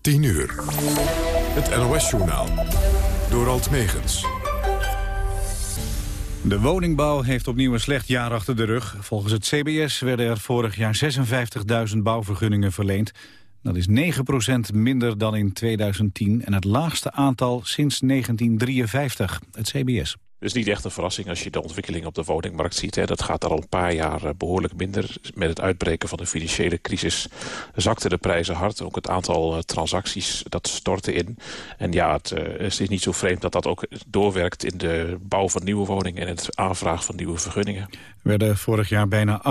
10 uur. Het NOS-journaal. Door Alt Megens. De woningbouw heeft opnieuw een slecht jaar achter de rug. Volgens het CBS werden er vorig jaar 56.000 bouwvergunningen verleend. Dat is 9% minder dan in 2010 en het laagste aantal sinds 1953, het CBS. Dus niet echt een verrassing als je de ontwikkeling op de woningmarkt ziet. Hè. Dat gaat al een paar jaar eh, behoorlijk minder. Met het uitbreken van de financiële crisis zakten de prijzen hard. Ook het aantal eh, transacties, dat stortte in. En ja, het, uh, het, is niet zo vreemd dat dat ook doorwerkt... in de bouw van nieuwe woningen en het aanvraag van nieuwe vergunningen. Er werden vorig jaar bijna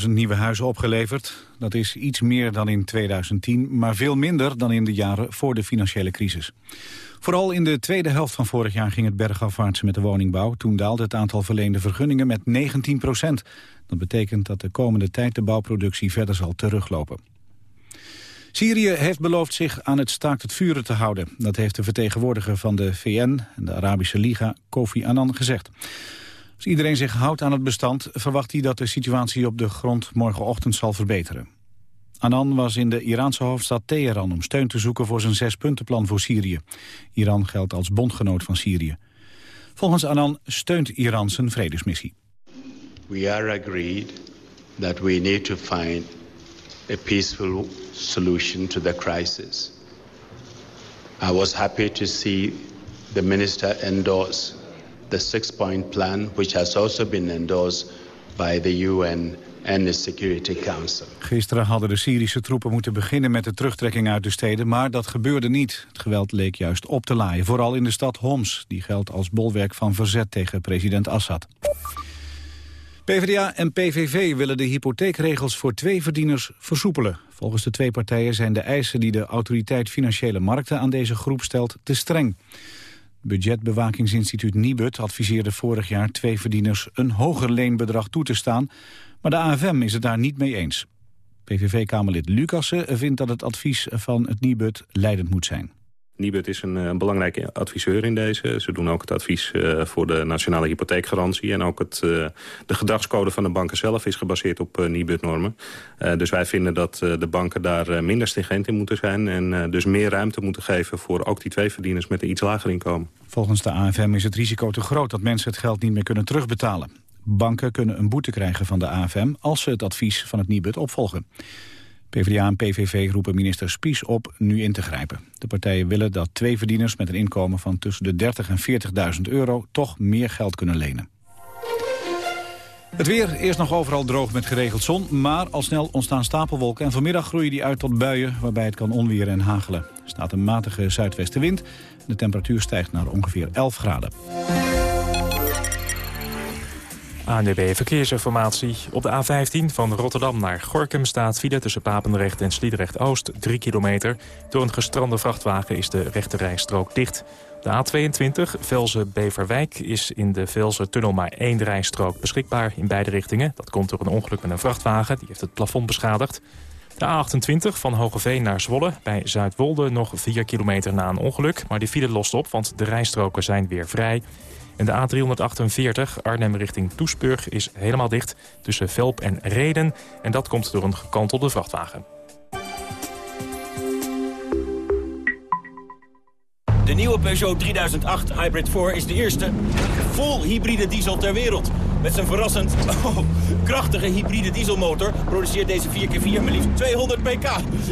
58.000 nieuwe huizen opgeleverd. Dat is iets meer dan in 2010, maar veel minder dan in de jaren voor de financiële crisis. Vooral in de tweede helft van vorig jaar ging het bergafwaarts met de woningbouw. Toen daalde het aantal verleende vergunningen met 19 procent. Dat betekent dat de komende tijd de bouwproductie verder zal teruglopen. Syrië heeft beloofd zich aan het staakt het vuren te houden. Dat heeft de vertegenwoordiger van de VN en de Arabische Liga, Kofi Annan, gezegd. Als iedereen zich houdt aan het bestand, verwacht hij dat de situatie op de grond morgenochtend zal verbeteren. Annan was in de Iraanse hoofdstad Teheran om steun te zoeken voor zijn zespuntenplan voor Syrië. Iran geldt als bondgenoot van Syrië. Volgens Annan steunt Iran zijn vredesmissie. We are agreed that we need to find a peaceful solution to the crisis. I was happy to see the minister endorse the six-point plan, which has also been endorsed by the UN en de Security Council. Gisteren hadden de Syrische troepen moeten beginnen met de terugtrekking uit de steden, maar dat gebeurde niet. Het geweld leek juist op te laaien, vooral in de stad Homs. Die geldt als bolwerk van verzet tegen president Assad. PvdA en PVV willen de hypotheekregels voor twee verdieners versoepelen. Volgens de twee partijen zijn de eisen die de autoriteit Financiële Markten aan deze groep stelt te streng. Budgetbewakingsinstituut Nibud adviseerde vorig jaar twee verdieners een hoger leenbedrag toe te staan, maar de AFM is het daar niet mee eens. PVV-kamerlid Lucassen vindt dat het advies van het Nibud leidend moet zijn. Nibud is een, een, eh, belangrijke adviseur in deze. Ze doen ook het advies uh, voor de nationale hypotheekgarantie. En ook het, uh, de gedragscode van de banken zelf is gebaseerd op uh, Nibud-normen. dus wij vinden dat de banken daar minder stringent in moeten zijn. En dus meer ruimte moeten geven voor ook die twee verdieners met een iets lager inkomen. Volgens de AFM is het risico te groot dat mensen het geld niet meer kunnen terugbetalen. Banken kunnen een boete krijgen van de AFM als ze het advies van het Nibud opvolgen. PvdA en PVV roepen minister Spies op nu in te grijpen. De partijen willen dat twee verdieners met een inkomen van tussen de 30.000 en 40.000 euro toch meer geld kunnen lenen. Het weer, eerst nog overal droog met geregeld zon, maar al snel ontstaan stapelwolken en vanmiddag groeien die uit tot buien waarbij het kan onweren en hagelen. Er staat een matige zuidwestenwind en de temperatuur stijgt naar ongeveer 11 graden. ANDB Verkeersinformatie. Op de A15 van Rotterdam naar Gorkum staat file tussen Papendrecht en Sliedrecht-Oost 3 kilometer. Door een gestrande vrachtwagen is de rijstrook dicht. De A22 Velzen-Beverwijk is in de Velzen-tunnel maar één rijstrook beschikbaar in beide richtingen. Dat komt door een ongeluk met een vrachtwagen, die heeft het plafond beschadigd. De A28 van Hogeveen naar Zwolle, bij Zuidwolde nog 4 kilometer na een ongeluk. Maar die file lost op, want de rijstroken zijn weer vrij. En de A348 Arnhem richting Toesburg is helemaal dicht tussen Velp en Reden. En dat komt door een gekantelde vrachtwagen. De nieuwe Peugeot 3008 Hybrid 4 is de eerste vol hybride diesel ter wereld. Met zijn verrassend oh, krachtige hybride dieselmotor produceert deze 4x4 maar liefst 200 pk.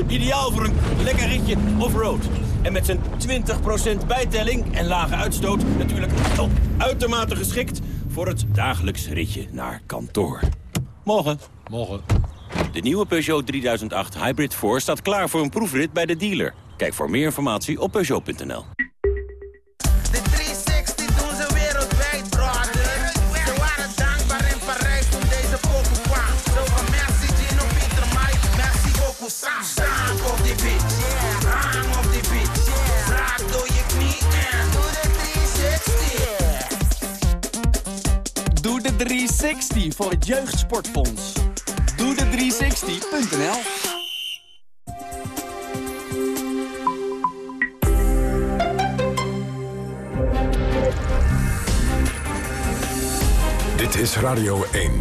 Ideaal voor een lekker ritje off-road. En met zijn 20% bijtelling en lage uitstoot natuurlijk oh, uitermate geschikt voor het dagelijks ritje naar kantoor. Morgen. Morgen. De nieuwe Peugeot 3008 Hybrid 4 staat klaar voor een proefrit bij de dealer. Kijk voor meer informatie op Peugeot.nl. voor het Jeugdsportfonds. Doe de 360.nl Dit is Radio 1.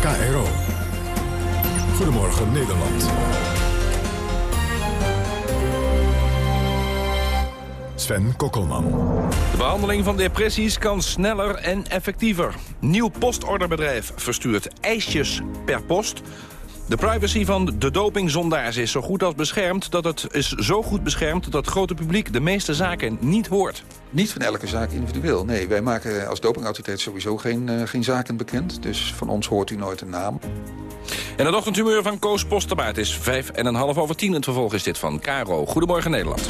KRO. Goedemorgen Nederland. Sven Kokkelman. De behandeling van depressies kan sneller en effectiever. Nieuw postorderbedrijf verstuurt ijsjes per post. De privacy van de dopingzondaars is zo goed als beschermd... dat het is zo goed beschermd dat het grote publiek de meeste zaken niet hoort. Niet van elke zaak individueel. Nee, wij maken als dopingautoriteit sowieso geen, uh, geen zaken bekend. Dus van ons hoort u nooit een naam. En het ochtendhumeur van Koos Posterbaard is vijf en een half over tien. Het vervolg is dit van Caro. Goedemorgen Nederland.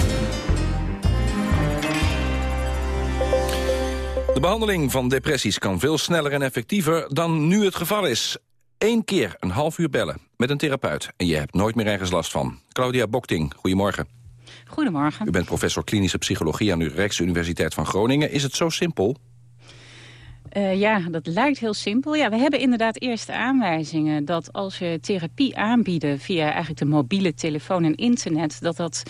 De behandeling van depressies kan veel sneller en effectiever dan nu het geval is. Eén keer een half uur bellen met een therapeut en je hebt nooit meer ergens last van. Claudia Bokting, goedemorgen. Goedemorgen. U bent professor klinische psychologie aan de Rijksuniversiteit van Groningen. Is het zo simpel? Uh, ja, dat lijkt heel simpel. Ja, we hebben inderdaad eerste aanwijzingen dat als je therapie aanbieden via eigenlijk de mobiele telefoon en internet, dat dat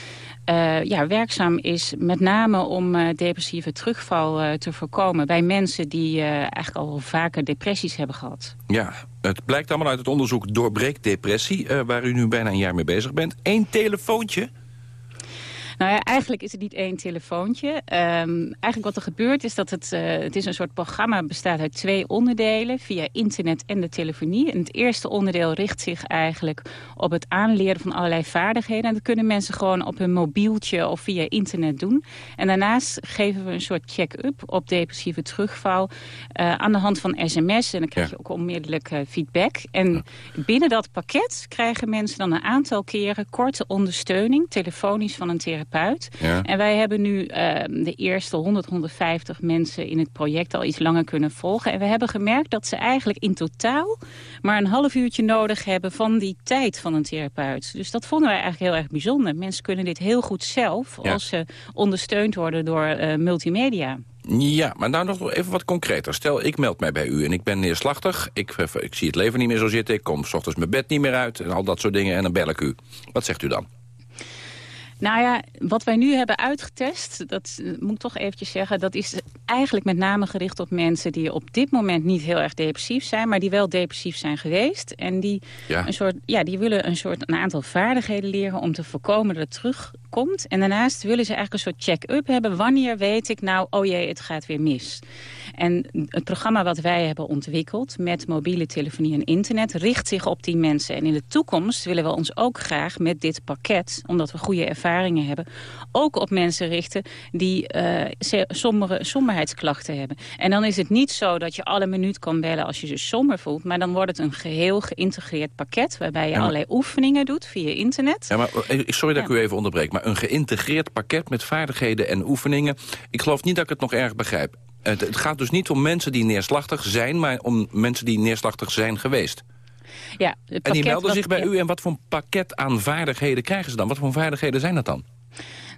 uh, ja, werkzaam is met name om uh, depressieve terugval te voorkomen bij mensen die eigenlijk al vaker depressies hebben gehad. Ja, het blijkt allemaal uit het onderzoek Doorbreek Depressie, waar u nu bijna een jaar mee bezig bent. Eén telefoontje nou ja, eigenlijk is het niet één telefoontje. Um, eigenlijk wat er gebeurt is dat het, uh, het is een soort programma bestaat uit twee onderdelen. Via internet en de telefonie. En het eerste onderdeel richt zich eigenlijk op het aanleren van allerlei vaardigheden. En dat kunnen mensen gewoon op hun mobieltje of via internet doen. En daarnaast geven we een soort check-up op depressieve terugval. Uh, aan de hand van sms. En dan krijg je ook onmiddellijk uh, feedback. En ja. binnen dat pakket krijgen mensen dan een aantal keren korte ondersteuning. Telefonisch van een therapeut ja. En wij hebben nu uh, de eerste 100, 150 mensen in het project al iets langer kunnen volgen. En we hebben gemerkt dat ze eigenlijk in totaal maar een half uurtje nodig hebben van die tijd van een therapeut. Dus dat vonden wij eigenlijk heel erg bijzonder. Mensen kunnen dit heel goed zelf ja. als ze ondersteund worden door uh, multimedia. Ja, maar nou nog even wat concreter. Stel, ik meld mij bij u en ik ben neerslachtig. Ik, eh, ik zie het leven niet meer zo zitten. Ik kom s ochtends mijn bed niet meer uit en al dat soort dingen. En dan bel ik u. Wat zegt u dan? Nou ja, wat wij nu hebben uitgetest, dat uh, moet ik toch eventjes zeggen... dat is eigenlijk met name gericht op mensen die op dit moment niet heel erg depressief zijn... maar die wel depressief zijn geweest. En die, ja. een soort, ja, die willen een, soort, een aantal vaardigheden leren om te voorkomen dat het terugkomt. En daarnaast willen ze eigenlijk een soort check-up hebben. Wanneer weet ik nou, oh jee, het gaat weer mis. En het programma wat wij hebben ontwikkeld met mobiele telefonie en internet... richt zich op die mensen. En in de toekomst willen we ons ook graag met dit pakket... omdat we goede ervaringen hebben... ook op mensen richten die uh, sombere, somberheidsklachten hebben. En dan is het niet zo dat je alle minuut kan bellen als je je somber voelt... maar dan wordt het een geheel geïntegreerd pakket... waarbij je ja, maar... allerlei oefeningen doet via internet. Ja, maar, sorry dat ja. ik u even onderbreek, maar een geïntegreerd pakket... met vaardigheden en oefeningen... ik geloof niet dat ik het nog erg begrijp. Het, het gaat dus niet om mensen die neerslachtig zijn... maar om mensen die neerslachtig zijn geweest. Ja, en die melden zich bij u en wat voor een pakket aan vaardigheden krijgen ze dan? Wat voor vaardigheden zijn dat dan?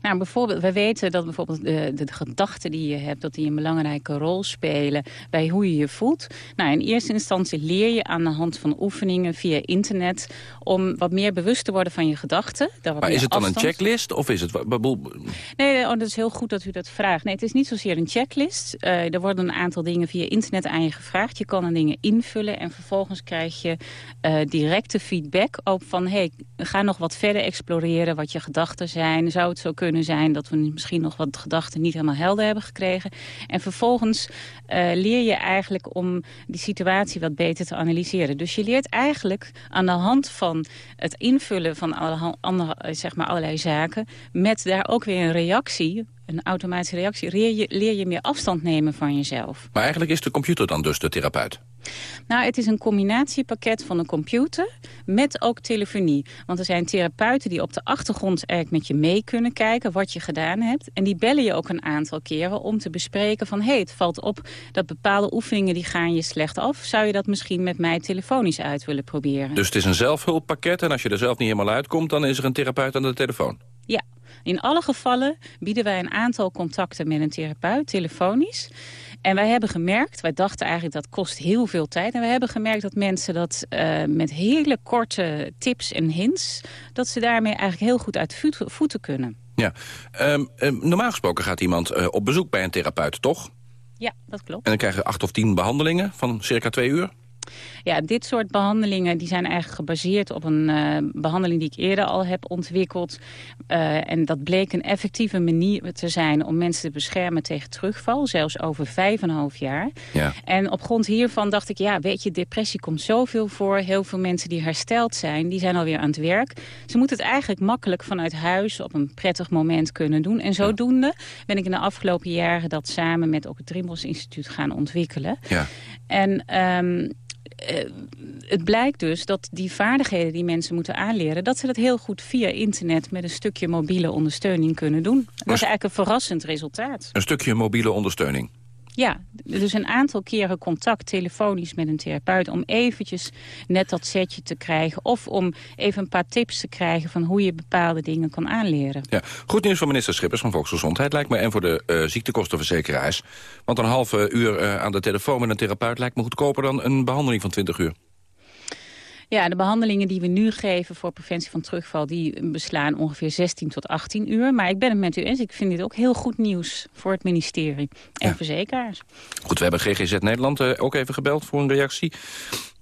Nou, bijvoorbeeld, we weten dat bijvoorbeeld de, de, de, gedachten die je hebt... dat die een belangrijke rol spelen bij hoe je je voelt. Nou, in eerste instantie leer je aan de hand van oefeningen via internet... om wat meer bewust te worden van je gedachten. Maar is het dan afstand. een checklist of is het... Nee, oh, dat is heel goed dat u dat vraagt. Nee, het is niet zozeer een checklist. Uh, er worden een aantal dingen via internet aan je gevraagd. Je kan dan dingen invullen en vervolgens krijg je uh, directe feedback... op van, hey, ga nog wat verder exploreren wat je gedachten zijn. Zou het zo kunnen zijn dat we misschien nog wat gedachten niet helemaal helder hebben gekregen. En vervolgens uh, leer je eigenlijk om die situatie wat beter te analyseren. Dus je leert eigenlijk aan de hand van het invullen van alle, zeg maar allerlei zaken... met daar ook weer een reactie een automatische reactie, leer je, leer je meer afstand nemen van jezelf. Maar eigenlijk is de computer dan dus de therapeut? Nou, het is een combinatiepakket van een computer met ook telefonie. Want er zijn therapeuten die op de achtergrond eigenlijk met je mee kunnen kijken wat je gedaan hebt. En die bellen je ook een aantal keren om te bespreken van... hé, hey, het valt op dat bepaalde oefeningen die gaan je slecht af. Zou je dat misschien met mij telefonisch uit willen proberen? Dus het is een zelfhulppakket en als je er zelf niet helemaal uitkomt... dan is er een therapeut aan de telefoon? Ja, in alle gevallen bieden wij een aantal contacten met een therapeut, telefonisch. En wij hebben gemerkt, wij dachten eigenlijk dat kost heel veel tijd. En we hebben gemerkt dat mensen dat uh, met hele korte tips en hints... dat ze daarmee eigenlijk heel goed uit voeten kunnen. Ja, um, um, normaal gesproken gaat iemand uh, op bezoek bij een therapeut, toch? Ja, dat klopt. En dan krijgen je acht of tien behandelingen van circa twee uur? Ja, dit soort behandelingen die zijn eigenlijk gebaseerd op een uh, behandeling die ik eerder al heb ontwikkeld. Uh, en dat bleek een effectieve manier te zijn om mensen te beschermen tegen terugval. Zelfs over vijf en een half jaar. Ja. En op grond hiervan dacht ik, ja, weet je, depressie komt zoveel voor. Heel veel mensen die hersteld zijn, die zijn alweer aan het werk. Ze moeten het eigenlijk makkelijk vanuit huis op een prettig moment kunnen doen. En zodoende ben ik in de afgelopen jaren dat samen met ook het Drimbos Instituut gaan ontwikkelen. Ja. En um, uh, het blijkt dus dat die vaardigheden die mensen moeten aanleren... dat ze dat heel goed via internet met een stukje mobiele ondersteuning kunnen doen. Dat is eigenlijk een verrassend resultaat. Een stukje mobiele ondersteuning. Ja, dus een aantal keren contact telefonisch met een therapeut... om eventjes net dat setje te krijgen. Of om even een paar tips te krijgen van hoe je bepaalde dingen kan aanleren. Ja, goed nieuws van minister Schippers van Volksgezondheid lijkt me... en voor de uh, ziektekostenverzekeraars. Want een halve uur uh, aan de telefoon met een therapeut lijkt me goedkoper... dan een behandeling van 20 uur. Ja, de behandelingen die we nu geven voor preventie van terugval... die beslaan ongeveer 16 tot 18 uur. Maar ik ben het met u eens. Ik vind dit ook heel goed nieuws voor het ministerie en ja. verzekeraars. Goed, we hebben GGZ Nederland uh, ook even gebeld voor een reactie.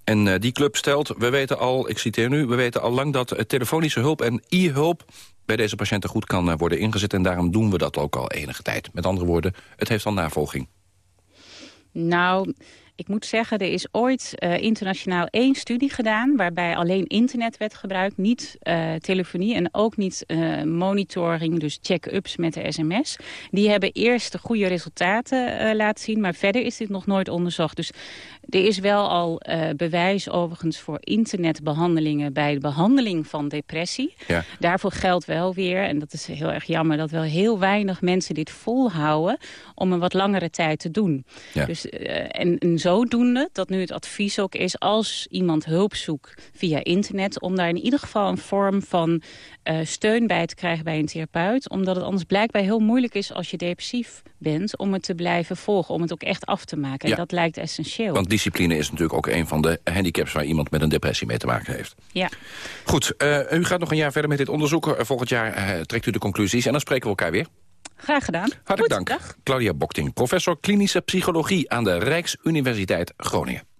En uh, die club stelt, we weten al, ik citeer nu... we weten al lang dat uh, telefonische hulp en e-hulp bij deze patiënten goed kan worden ingezet. En daarom doen we dat ook al enige tijd. Met andere woorden, het heeft al navolging. Nou, ik moet zeggen, er is ooit uh, internationaal één studie gedaan... waarbij alleen internet werd gebruikt, niet uh, telefonie... en ook niet uh, monitoring, dus check-ups met de sms. Die hebben eerst de goede resultaten laten zien... maar verder is dit nog nooit onderzocht. Dus er is wel al bewijs overigens voor internetbehandelingen... bij de behandeling van depressie. Ja. Daarvoor geldt wel weer, en dat is heel erg jammer... dat wel heel weinig mensen dit volhouden om een wat langere tijd te doen. Ja. Dus, en, en zodoende dat nu het advies ook is... als iemand hulp zoekt via internet... om daar in ieder geval een vorm van uh, steun bij te krijgen bij een therapeut. Omdat het anders blijkbaar heel moeilijk is als je depressief bent... om het te blijven volgen, om het ook echt af te maken. Ja. En dat lijkt essentieel. Want discipline is natuurlijk ook een van de handicaps... waar iemand met een depressie mee te maken heeft. Ja. Goed, uh, u gaat nog een jaar verder met dit onderzoek. Volgend jaar uh, trekt u de conclusies en dan spreken we elkaar weer. Graag gedaan. Hartelijk Goed, dank. Dag. Claudia Bokting, professor klinische psychologie aan de Rijksuniversiteit Groningen.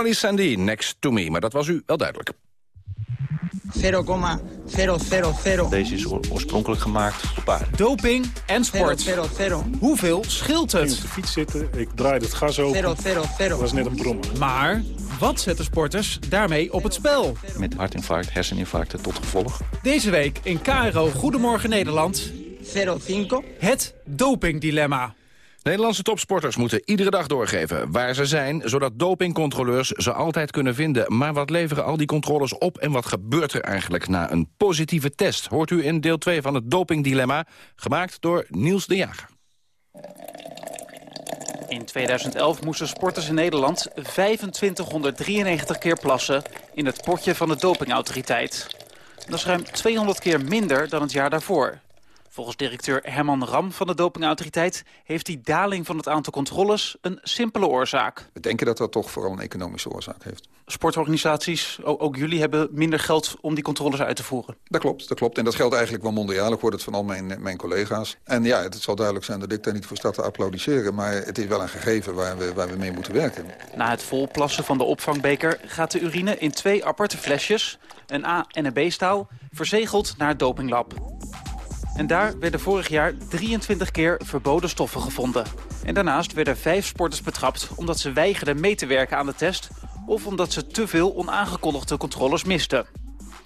Emily Sandy, Next to Me. Maar dat was u wel duidelijk. 0,000. Deze is oorspronkelijk gemaakt op paard. Doping en sport. 000. Hoeveel scheelt het? Ik op de fiets zitten, ik draai het gas open. 000. Dat was net een brommer. Maar wat zetten sporters daarmee op het spel? Met hartinfarct, herseninfarcten tot gevolg. Deze week in KRO Goedemorgen Nederland. 05. Het dopingdilemma. Nederlandse topsporters moeten iedere dag doorgeven waar ze zijn... zodat dopingcontroleurs ze altijd kunnen vinden. Maar wat leveren al die controles op en wat gebeurt er eigenlijk na een positieve test? Hoort u in deel 2 van het dopingdilemma, gemaakt door Niels de Jager. In 2011 moesten sporters in Nederland 2593 keer plassen in het potje van de dopingautoriteit. Dat is ruim 200 keer minder dan het jaar daarvoor. Volgens directeur Herman Ram van de dopingautoriteit... heeft die daling van het aantal controles een simpele oorzaak. We denken dat dat toch vooral een economische oorzaak heeft. Sportorganisaties, ook, jullie, hebben minder geld om die controles uit te voeren. Dat klopt, dat klopt. En dat geldt eigenlijk wel mondiaal. Ik hoor het van al mijn, mijn collega's. En ja, het zal duidelijk zijn dat ik daar niet voor sta te applaudisseren. Maar het is wel een gegeven waar we, waar we mee moeten werken. Na het volplassen van de opvangbeker gaat de urine in twee aparte flesjes... een A- en een B-staal, verzegeld naar het dopinglab. En daar werden vorig jaar 23 keer verboden stoffen gevonden. En daarnaast werden vijf sporters betrapt omdat ze weigerden mee te werken aan de test... of omdat ze te veel onaangekondigde controles misten.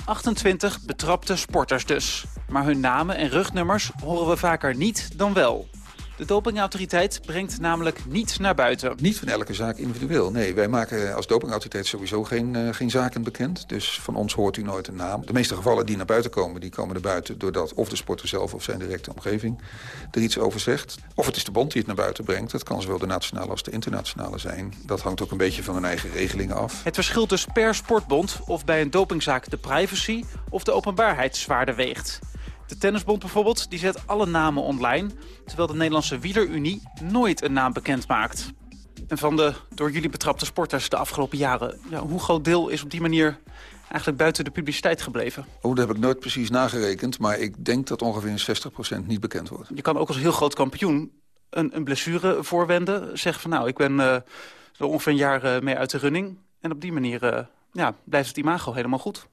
28 betrapte sporters dus. Maar hun namen en rugnummers horen we vaker niet dan wel. De dopingautoriteit brengt namelijk niets naar buiten. Niet van elke zaak individueel. Nee, wij maken als dopingautoriteit sowieso geen, uh, geen zaken bekend. Dus van ons hoort u nooit een naam. De meeste gevallen die naar buiten komen, die komen naar buiten... doordat of de sporter zelf of zijn directe omgeving er iets over zegt. Of het is de bond die het naar buiten brengt. Dat kan zowel de nationale als de internationale zijn. Dat hangt ook een beetje van hun eigen regelingen af. Het verschilt dus per sportbond of bij een dopingzaak de privacy... of de openbaarheid zwaarder weegt. De Tennisbond bijvoorbeeld, die zet alle namen online... terwijl de Nederlandse Wielerunie nooit een naam bekend maakt. En van de door jullie betrapte sporters de afgelopen jaren... Ja, hoe groot deel is op die manier eigenlijk buiten de publiciteit gebleven? Oh, dat heb ik nooit precies nagerekend... maar ik denk dat ongeveer 60% niet bekend wordt. Je kan ook als heel groot kampioen een, een blessure voorwenden. Zeggen van nou, ik ben uh, zo ongeveer een jaar uh, mee uit de running. En op die manier uh, ja, blijft het imago helemaal goed.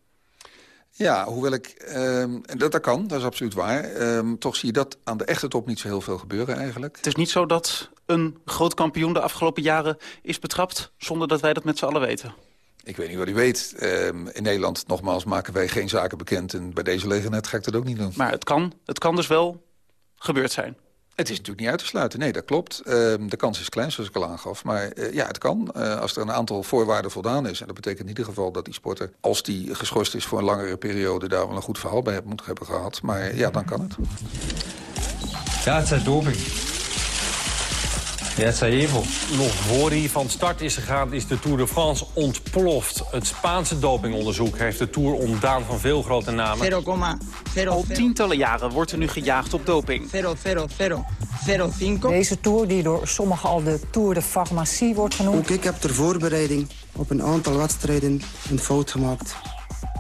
Ja, hoewel ik... Um, dat, dat kan, dat is absoluut waar. Um, toch zie je dat aan de echte top niet zo heel veel gebeuren eigenlijk. Het is niet zo dat een groot kampioen de afgelopen jaren is betrapt... zonder dat wij dat met z'n allen weten. Ik weet niet wat u weet. Um, in Nederland, nogmaals, maken wij geen zaken bekend. En bij deze gelegenheid ga ik dat ook niet doen. Maar het kan, het kan dus wel gebeurd zijn. Het is natuurlijk niet uit te sluiten. Nee, dat klopt. Uh, de kans is klein, zoals ik al aangaf. Maar uh, ja, het kan. Uh, als er een aantal voorwaarden voldaan is... en dat betekent in ieder geval dat die sporter... als die geschorst is voor een langere periode... daar wel een goed verhaal bij moet hebben gehad. Maar ja, dan kan het. Ja, het is doping. Ja, evil. Nog voor hij van start is gegaan, is de Tour de France ontploft. Het Spaanse dopingonderzoek heeft de Tour ontdaan van veel grote namen. 0,0. Al tientallen jaren wordt er nu gejaagd op doping. 0,005. Deze Tour, die door sommigen al de Tour de Pharmacie wordt genoemd. Ook ik heb ter voorbereiding op een aantal wedstrijden een fout gemaakt.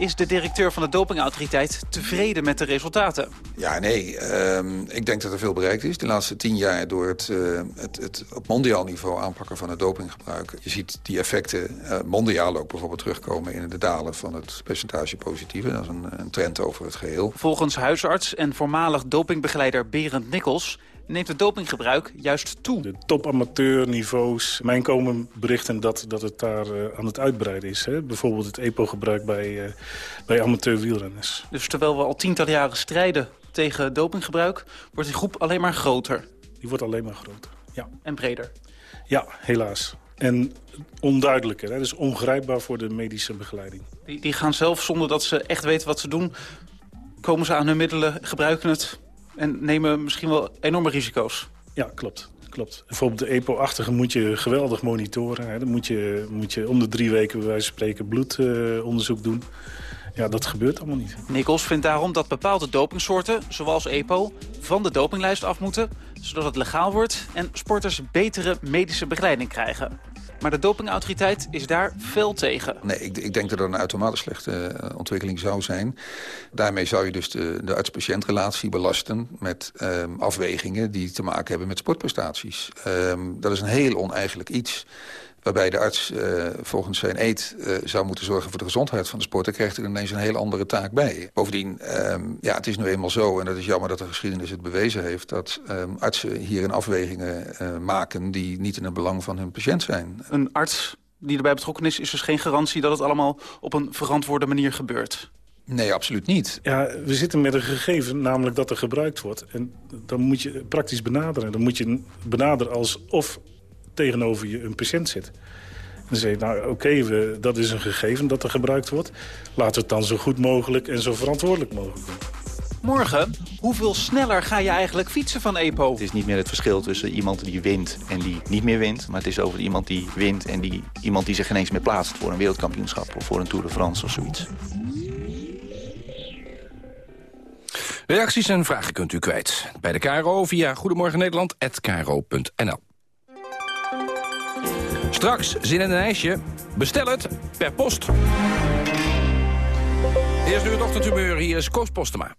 Is de directeur van de dopingautoriteit tevreden met de resultaten? Ja, nee. Um, ik denk dat er veel bereikt is. De laatste tien jaar door het, uh, het, het op mondiaal niveau aanpakken van het dopinggebruik. Je ziet die effecten uh, mondiaal ook bijvoorbeeld terugkomen in de dalen van het percentage positieve. Dat is een, een trend over het geheel. Volgens huisarts en voormalig dopingbegeleider Berend Nikkels neemt het dopinggebruik juist toe. De topamateurniveaus. Mijn komen berichten dat, dat het daar uh, aan het uitbreiden is. Hè? Bijvoorbeeld het EPO-gebruik bij, uh, bij amateur wielrenners. Dus terwijl we al tientallen jaren strijden tegen dopinggebruik... wordt die groep alleen maar groter. Die wordt alleen maar groter, ja. En breder. Ja, helaas. En onduidelijker, hè? dus ongrijpbaar voor de medische begeleiding. Die, die gaan zelf, zonder dat ze echt weten wat ze doen... komen ze aan hun middelen, gebruiken het en nemen misschien wel enorme risico's. Ja, klopt. klopt. Bijvoorbeeld de EPO-achtige moet je geweldig monitoren. Hè. Dan moet je, moet je om de drie weken bij wijze van spreken bloedonderzoek doen. Ja, dat gebeurt allemaal niet. Nichols vindt daarom dat bepaalde dopingsoorten, zoals EPO, van de dopinglijst af moeten... zodat het legaal wordt en sporters betere medische begeleiding krijgen. Maar de dopingautoriteit is daar fel tegen. Nee, ik, ik denk dat dat een uitermate slechte uh, ontwikkeling zou zijn. Daarmee zou je dus de, de arts-patiëntrelatie belasten... met um, afwegingen die te maken hebben met sportprestaties. Um, dat is een heel oneigenlijk iets. Waarbij de arts uh, volgens zijn eet uh, zou moeten zorgen voor de gezondheid van de sporter... krijgt er ineens een hele andere taak bij. Bovendien, um, ja, het is nu eenmaal zo, en dat is jammer dat de geschiedenis het bewezen heeft... dat um, artsen hierin afwegingen uh, maken die niet in het belang van hun patiënt zijn. Een arts die erbij betrokken is, is dus geen garantie dat het allemaal op een verantwoorde manier gebeurt? Nee, absoluut niet. Ja, we zitten met een gegeven, namelijk dat er gebruikt wordt. En dan moet je praktisch benaderen. Dan moet je benaderen alsof tegenover je een patiënt zit. Dan zeg je, nou oké, okay, dat is een gegeven dat er gebruikt wordt. Laten we het dan zo goed mogelijk en zo verantwoordelijk mogelijk doen. Morgen, hoeveel sneller ga je eigenlijk fietsen van EPO? Het is niet meer het verschil tussen iemand die wint en die niet meer wint. Maar het is over iemand die wint en die, iemand die zich ineens meer plaatst... voor een wereldkampioenschap of voor een Tour de France of zoiets. Reacties en vragen kunt u kwijt. Bij de KRO via goedemorgennederland.nl. Straks zin in een ijsje. Bestel het per post. Eerst nu het ochtendhumeur. Hier is Koos Postema.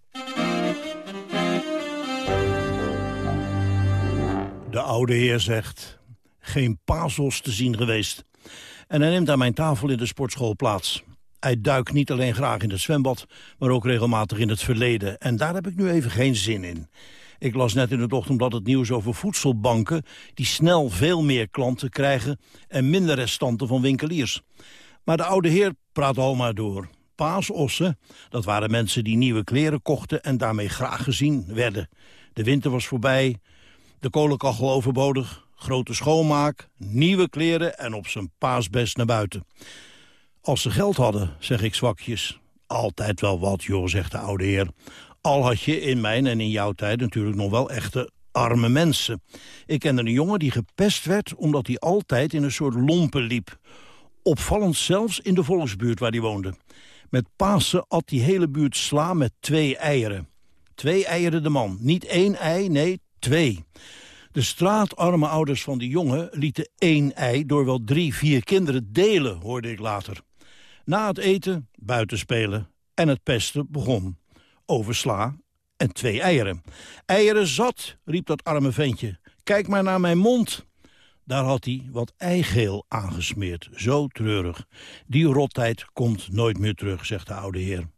De oude heer zegt... geen pazels te zien geweest. En hij neemt aan mijn tafel in de sportschool plaats. Hij duikt niet alleen graag in het zwembad, maar ook regelmatig in het verleden. En daar heb ik nu even geen zin in. Ik las net in het ochtendblad het nieuws over voedselbanken... die snel veel meer klanten krijgen en minder restanten van winkeliers. Maar de oude heer praat al maar door. Paasossen, dat waren mensen die nieuwe kleren kochten... en daarmee graag gezien werden. De winter was voorbij, de kolenkachel overbodig... grote schoonmaak, nieuwe kleren en op zijn paasbest naar buiten. Als ze geld hadden, zeg ik zwakjes. Altijd wel wat, joh, zegt de oude heer. Al had je in mijn en in jouw tijd natuurlijk nog wel echte arme mensen. Ik kende een jongen die gepest werd omdat hij altijd in een soort lompen liep. Opvallend zelfs in de volksbuurt waar hij woonde. Met Pasen at die hele buurt sla met twee eieren. Twee eieren de man. Niet één ei, nee, twee. De straatarme ouders van die jongen lieten één ei... door wel drie, vier kinderen delen, hoorde ik later. Na het eten, buiten spelen en het pesten begon. Over sla en twee eieren. Eieren zat, riep dat arme ventje. Kijk maar naar mijn mond. Daar had hij wat eigeel aangesmeerd. Zo treurig. Die rottijd komt nooit meer terug, zegt de oude heer.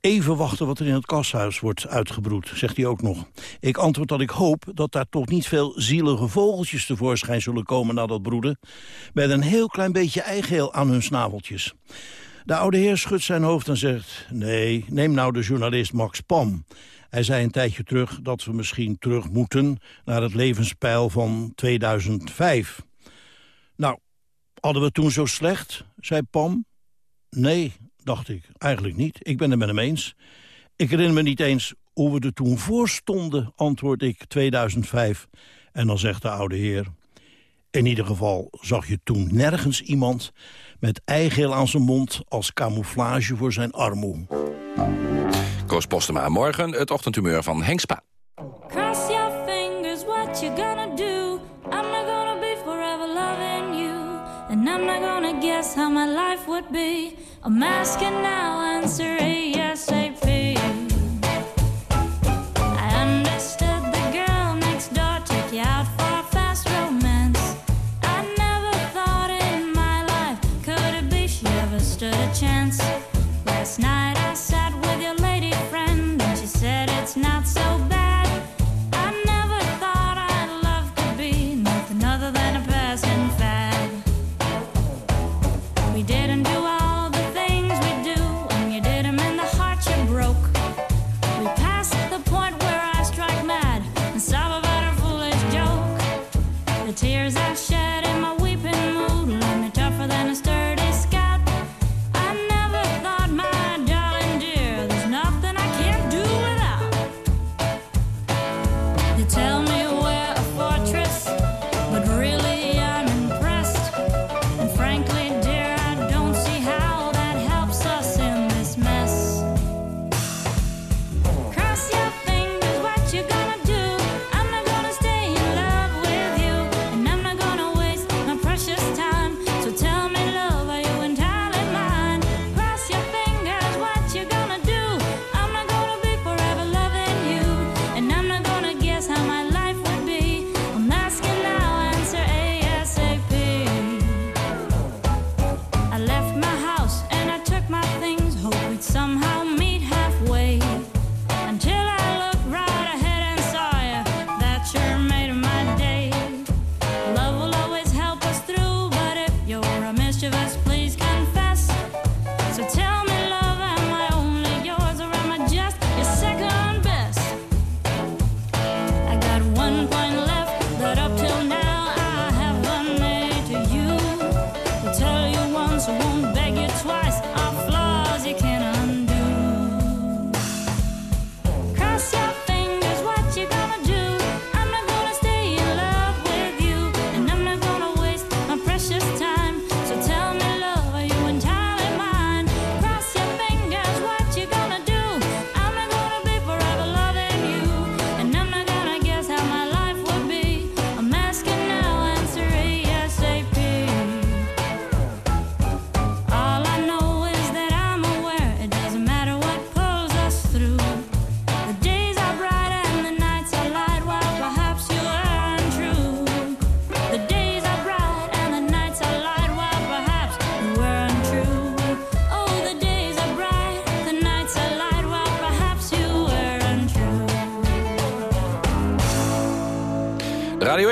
Even wachten wat er in het kashuis wordt uitgebroed, zegt hij ook nog. Ik antwoord dat ik hoop dat daar toch niet veel zielige vogeltjes tevoorschijn zullen komen na dat broeden. Met een heel klein beetje eigeel aan hun snaveltjes. De oude heer schudt zijn hoofd en zegt... nee, neem nou de journalist Max Pam. Hij zei een tijdje terug dat we misschien terug moeten... naar het levenspeil van 2005. Nou, hadden we toen zo slecht, zei Pam. Nee, dacht ik. Eigenlijk niet. Ik ben het met hem eens. Ik herinner me niet eens hoe we er toen voor stonden, antwoord ik, 2005. En dan zegt de oude heer... In ieder geval zag je toen nergens iemand met eigeel aan zijn mond als camouflage voor zijn armoe. Koos Postema, morgen het ochtendhumeur van Henk Spa. Cross your fingers, what you gonna do? I'm not gonna be forever loving you. And I'm not gonna guess how my life would be. I'm asking now, answer ASAP. I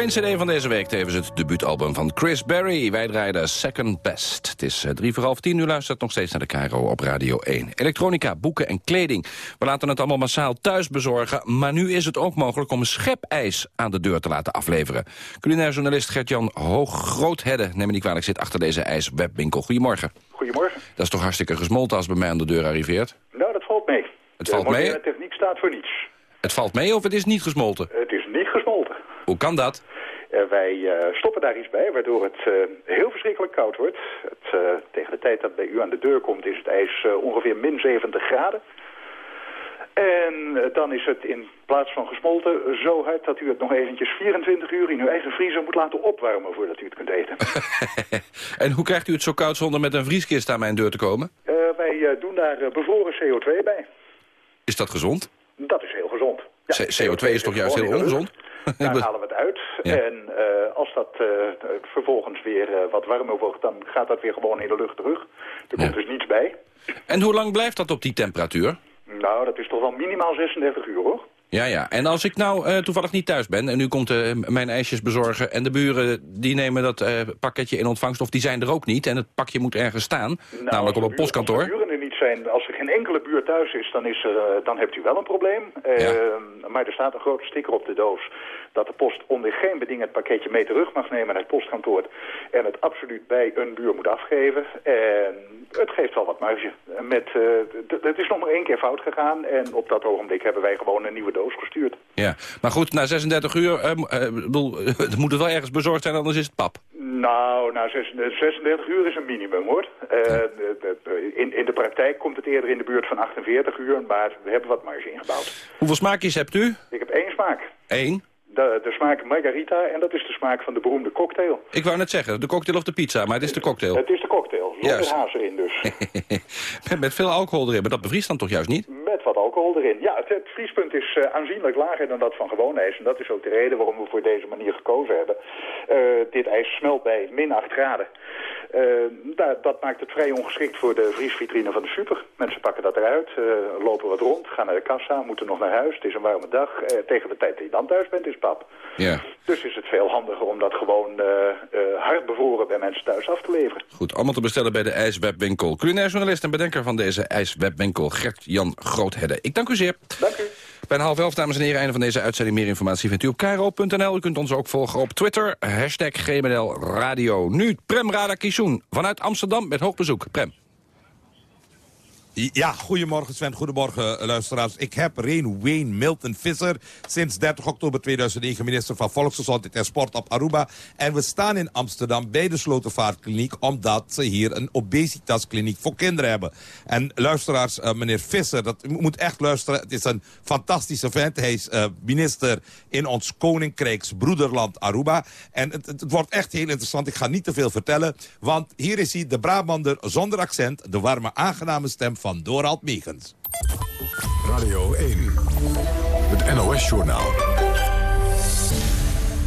1-cd van deze week, tevens het debuutalbum van Chris Berry. Wij draaiden Second Best. Het is eh, drie voor half tien, u luistert nog steeds naar de Cairo op Radio 1. Elektronica, boeken en kleding. We laten het allemaal massaal thuis bezorgen... maar nu is het ook mogelijk om schepijs aan de deur te laten afleveren. Culinair journalist Gert-Jan Hooggroothedde, neem me niet kwalijk, zit achter deze ijswebwinkel. Goedemorgen. Goedemorgen. Dat is toch hartstikke gesmolten als bij mij aan de deur arriveert? Nou, dat valt mee. Het eh, de valt mee? De techniek staat voor niets. Het valt mee of het is niet gesmolten? Het is niet gesmolten hoe kan dat? Wij eh, stoppen daar iets bij, waardoor het eh, heel verschrikkelijk koud wordt. Het, eh, tegen de tijd dat bij u aan de deur komt is het ijs ongeveer min 70 graden. En dan is het in plaats van gesmolten zo hard dat u het nog eventjes 24 uur in uw eigen vriezer moet laten opwarmen voordat u het kunt eten. En hoe krijgt u het zo koud zonder met een vrieskist aan mijn deur te komen? Wij doen daar bevroren CO2 bij. Is dat gezond? Dat is heel gezond. Ja, C- CO2 is toch juist heel ongezond? Daar halen we het uit. Ja. En eh, als dat eh, vervolgens weer eh, wat warmer wordt, dan gaat dat weer gewoon in de lucht terug. Er komt dus niets bij. En hoe lang blijft dat op die temperatuur? Nou, dat is toch wel minimaal 36 uur, hoor. Ja, ja. En als ik nou toevallig niet thuis ben en u komt mijn ijsjes bezorgen... en de buren die nemen dat pakketje in ontvangst of die zijn er ook niet... en het pakje moet ergens staan, namelijk op een postkantoor... Als er niet zijn, als er geen enkele buur thuis is, dan, is er, eh, dan hebt u wel een probleem. Eh, Maar er staat een grote sticker op de doos dat de post onder geen beding het pakketje mee terug mag nemen naar het postkantoor. En het absoluut bij een buur moet afgeven. En het geeft wel wat marge. Met, d- het is nog maar één keer fout gegaan en op dat ogenblik hebben wij gewoon een nieuwe doos gestuurd. Ja, maar goed, na 36 uur, eh, bedoel, het moet wel ergens bezorgd zijn, anders is het pap. Nou, nou 36 36 uur is een minimum hoor. In, in de praktijk komt het eerder in de buurt van 48 uur, maar we hebben wat marge ingebouwd. Hoeveel smaakjes hebt u? Ik heb één smaak. Eén. De, de smaak margarita en dat is de smaak van de beroemde cocktail. Ik wou net zeggen, de cocktail of de pizza, maar het is de cocktail. Het is de cocktail, zonder haas erin dus. met, met veel alcohol erin, maar dat bevriest dan toch juist niet? Wat alcohol erin. Ja, het, het vriespunt is eh, aanzienlijk lager dan dat van gewoon ijs. En dat is ook de reden waarom we voor deze manier gekozen hebben. Eh, dit ijs smelt bij min 8 graden. Eh, da- dat maakt het vrij ongeschikt voor de vriesvitrine van de super. Mensen pakken dat eruit, lopen wat rond, gaan naar de kassa, moeten nog naar huis. Het is een warme dag. Tegen de tijd dat je dan thuis bent is pap. Ja. Dus is het veel handiger om dat gewoon hard bevroren bij mensen thuis af te leveren. Goed, allemaal te bestellen bij de IJswebwinkel. Culinair journalist en bedenker van deze IJswebwinkel, Gert-Jan Ik dank u zeer. Dank u. Bijna half elf, dames en heren, einde van deze uitzending. Meer informatie vindt u op cairo.nl. U kunt ons ook volgen op Twitter, hashtag GMNL Radio. Nu Prem Radakishun vanuit Amsterdam met hoogbezoek. Prem. Ja, goedemorgen Sven, goedemorgen eh, luisteraars. Ik heb Reen Wayne Milton Visser, sinds 30 oktober 2009 minister van Volksgezondheid en Sport op Aruba. En we staan in Amsterdam bij de Slotervaartkliniek, omdat ze hier een obesitaskliniek voor kinderen hebben. En luisteraars, eh, meneer Visser, dat, moet echt luisteren. Het is een fantastische vent. Hij is eh, minister in ons koninkrijks broederland Aruba. En het, het wordt echt heel interessant. Ik ga niet te veel vertellen, want hier is hij, de Brabander zonder accent, de warme aangename stem van Dorald Megens. Radio 1. Het NOS-journaal.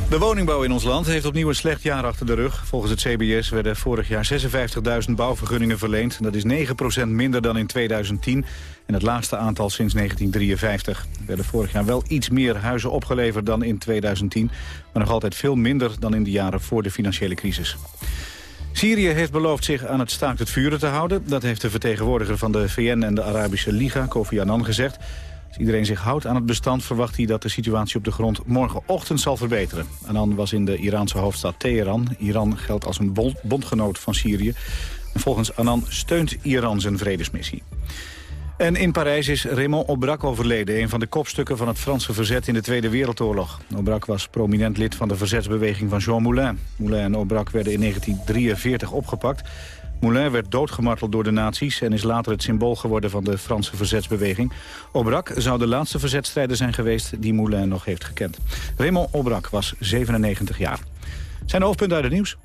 De woningbouw in ons land heeft opnieuw een slecht jaar achter de rug. Volgens het CBS werden vorig jaar 56.000 bouwvergunningen verleend. Dat is 9% minder dan in 2010 en het laagste aantal sinds 1953. Er werden vorig jaar wel iets meer huizen opgeleverd dan in 2010... maar nog altijd veel minder dan in de jaren voor de financiële crisis. Syrië heeft beloofd zich aan het staakt het vuren te houden. Dat heeft de vertegenwoordiger van de VN en de Arabische Liga, Kofi Annan, gezegd. Als iedereen zich houdt aan het bestand verwacht hij dat de situatie op de grond morgenochtend zal verbeteren. Annan was in de Iraanse hoofdstad Teheran. Iran geldt als een bond- bondgenoot van Syrië. En volgens Annan steunt Iran zijn vredesmissie. En in Parijs is Raymond Aubrac overleden, een van de kopstukken van het Franse verzet in de Tweede Wereldoorlog. Aubrac was prominent lid van de verzetsbeweging van Jean Moulin. Moulin en Aubrac werden in 1943 opgepakt. Moulin werd doodgemarteld door de nazi's en is later het symbool geworden van de Franse verzetsbeweging. Aubrac zou de laatste verzetstrijder zijn geweest die Moulin nog heeft gekend. Raymond Aubrac was 97 jaar. Zijn de hoofdpunten uit het nieuws?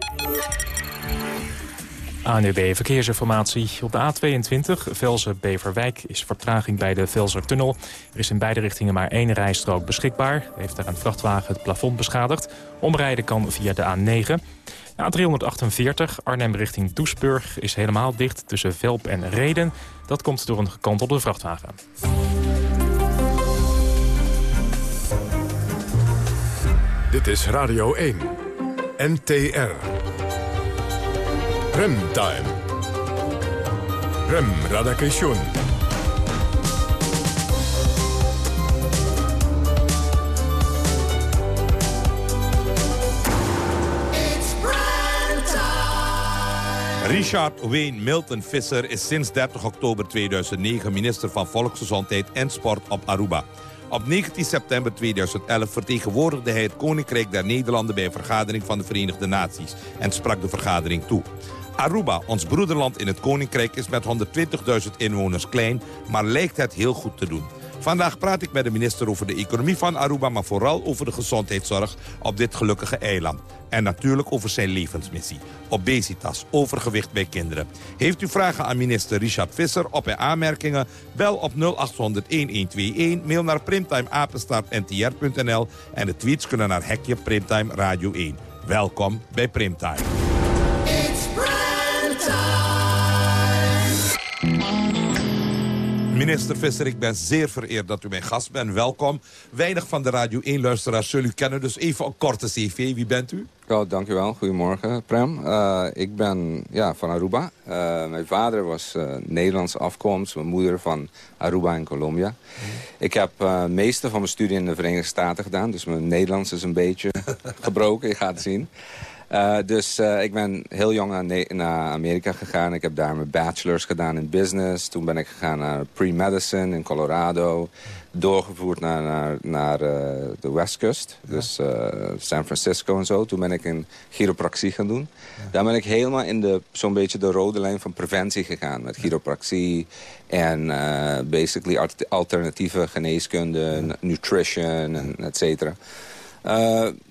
ANUB Verkeersinformatie. Op de A22 Velzen-Beverwijk is vertraging bij de Velsertunnel. Er is in beide richtingen maar één rijstrook beschikbaar. Heeft daar een vrachtwagen het plafond beschadigd. Omrijden kan via de A9. A348 Arnhem richting Doesburg is helemaal dicht tussen Velp en Reden. Dat komt door een gekantelde vrachtwagen. Dit is Radio 1. NTR. Remtime. Rem Radakation. Richard Wayne Milton Visser is sinds 30 oktober 2009 minister van Volksgezondheid en Sport op Aruba. Op 19 september 2011 vertegenwoordigde hij het Koninkrijk der Nederlanden bij een vergadering van de Verenigde Naties en sprak de vergadering toe. Aruba, ons broederland in het Koninkrijk, is met 120.000 inwoners klein, maar lijkt het heel goed te doen. Vandaag praat ik met de minister over de economie van Aruba... maar vooral over de gezondheidszorg op dit gelukkige eiland. En natuurlijk over zijn levensmissie. Obesitas, overgewicht bij kinderen. Heeft u vragen aan minister Richard Visser op en aanmerkingen? Bel op 0800-1121, mail naar primtimeapenstaartntr.nl... en de tweets kunnen naar hekje Primtime Radio 1. Welkom bij Primtime. Minister Visser, ik ben zeer vereerd dat u mijn gast bent. Welkom. Weinig van de Radio 1-luisteraars zullen u kennen, dus even een korte cv. Wie bent u? Oh, dankjewel. Goedemorgen, Prem. Uh, ik ben ja, van Aruba. Uh, mijn vader was uh, Nederlandse afkomst. Mijn moeder van Aruba en Colombia. Ik heb het meeste van mijn studie in de Verenigde Staten gedaan. Dus mijn Nederlands is een beetje gebroken. Je gaat het zien. Uh, dus uh, ik ben heel jong naar, naar, Amerika gegaan. Ik heb daar mijn bachelor's gedaan in business. Toen ben ik gegaan naar pre-medicine in Colorado. Doorgevoerd naar, naar, naar uh, de West Coast. Dus San Francisco en zo. Toen ben ik in chiropractie gaan doen. Ja. Daar ben ik helemaal in zo'n beetje de rode lijn van preventie gegaan. Met chiropractie en basically alternatieve geneeskunde, nutrition en et cetera.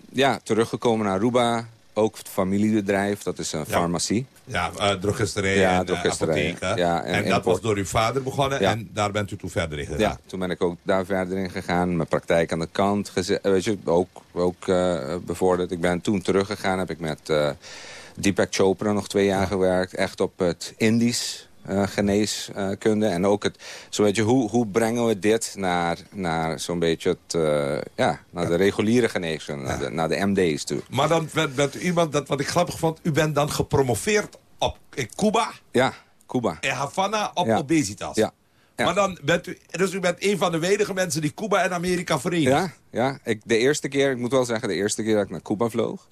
ja, teruggekomen naar Aruba ook het familiebedrijf, dat is een Ja. farmacie. Ja, uh, drogisterij Ja, en uh, drogisterij. apotheken. Ja, en en dat was door uw vader begonnen Ja. en daar bent u toen verder in gegaan. Ja, toen ben ik ook daar verder in gegaan. Mijn praktijk aan de kant gezet. Weet je, ook, ook eh, bevorderd. Ik ben toen teruggegaan. Heb ik met eh, Deepak Chopra nog twee jaar gewerkt. Echt op het Indisch eh, geneeskunde. en ook het, zo weet je, hoe, hoe brengen we dit naar, naar zo'n beetje het, eh, ja, naar de reguliere geneeskunde. Naar, de, naar de MD's toe. Maar dan bent, bent u iemand, dat wat ik grappig vond, u bent dan gepromoveerd op in Cuba Ja, Cuba. en Havana op Ja. obesitas. Ja. Ja. Maar dan bent u, dus u bent een van de weinige mensen die Cuba en Amerika verenigen. Ja, ja. Ik, de eerste keer, ik moet wel zeggen, de eerste keer dat ik naar Cuba vloog.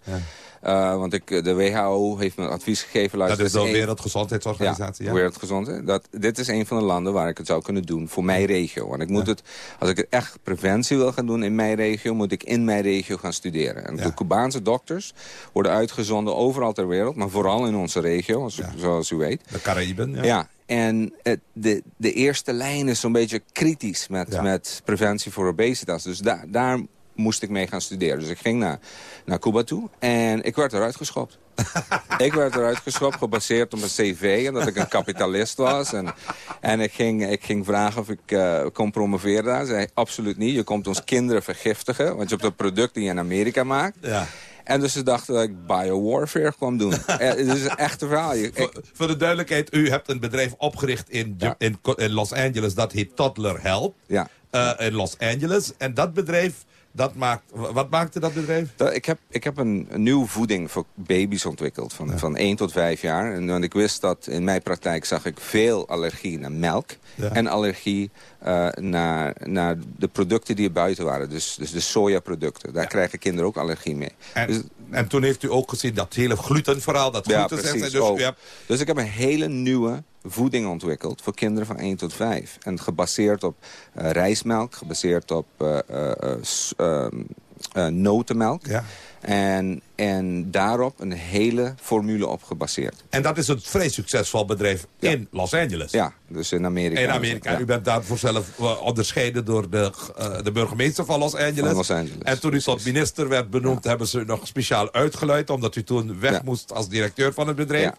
Eh, want ik, de WHO heeft me advies gegeven. Dat luister, is de dit één- Wereldgezondheidsorganisatie. Ja, Ja, Wereldgezondheid. Dat, dit is een van de landen waar ik het zou kunnen doen voor mijn regio. Want ik moet het, als ik het echt preventie wil gaan doen in mijn regio... moet ik in mijn regio gaan studeren. En de Cubaanse dokters worden uitgezonden overal ter wereld... maar vooral in onze regio, als- zoals u weet. De Caraïben. Ja. Ja, en de, de eerste lijn is zo'n beetje kritisch met, Ja. met preventie voor obesitas. Dus daar daar moest ik mee gaan studeren. Dus ik ging naar, naar Cuba toe en ik werd eruit geschopt. ik werd eruit geschopt, gebaseerd op mijn cv en dat ik een kapitalist was. En, en ik, ging, ik ging vragen of ik eh, kon promoveren daar. Ze zei, absoluut niet. Je komt ons kinderen vergiftigen, want je hebt een product die je in Amerika maakt. Ja. En dus ze dachten dat ik biowarfare kwam doen. Eh, Het is een echte verhaal. Ik- Voor, de duidelijkheid, u hebt een bedrijf opgericht in, Ja- in, Co- in Los Angeles. Dat heet Toddler Help. Ja. eh, in Los Angeles. En dat bedrijf, dat maakt, wat maakte dat bedrijf? Ik heb, ik heb een, een nieuwe voeding voor baby's ontwikkeld. Van, van 1 tot 5 jaar. En want ik wist dat in mijn praktijk zag ik veel allergie naar melk. Ja. En allergie eh, naar, naar de producten die er buiten waren. Dus, dus de sojaproducten. Daar krijgen kinderen ook allergie mee. En, Dus- en toen heeft u ook gezien dat hele glutenverhaal. Dat ja, gluten precies. zijn. Dus ook. hebt, Dus ik heb een hele nieuwe voeding ontwikkeld voor kinderen van 1 tot 5. En gebaseerd op eh, rijstmelk, gebaseerd op eh, eh, eh, ehm, eh, notenmelk. Ja. En, en daarop een hele formule op gebaseerd. en dat is een vrij succesvol bedrijf in Los Angeles. Ja, dus in Amerika. In Amerika. Ja. U bent daarvoor zelf eh, onderscheiden door de, eh, de burgemeester van Los Angeles. Van Los Angeles, En toen u tot minister werd benoemd, hebben ze u nog speciaal uitgeluid. Omdat u toen weg moest als directeur van het bedrijf.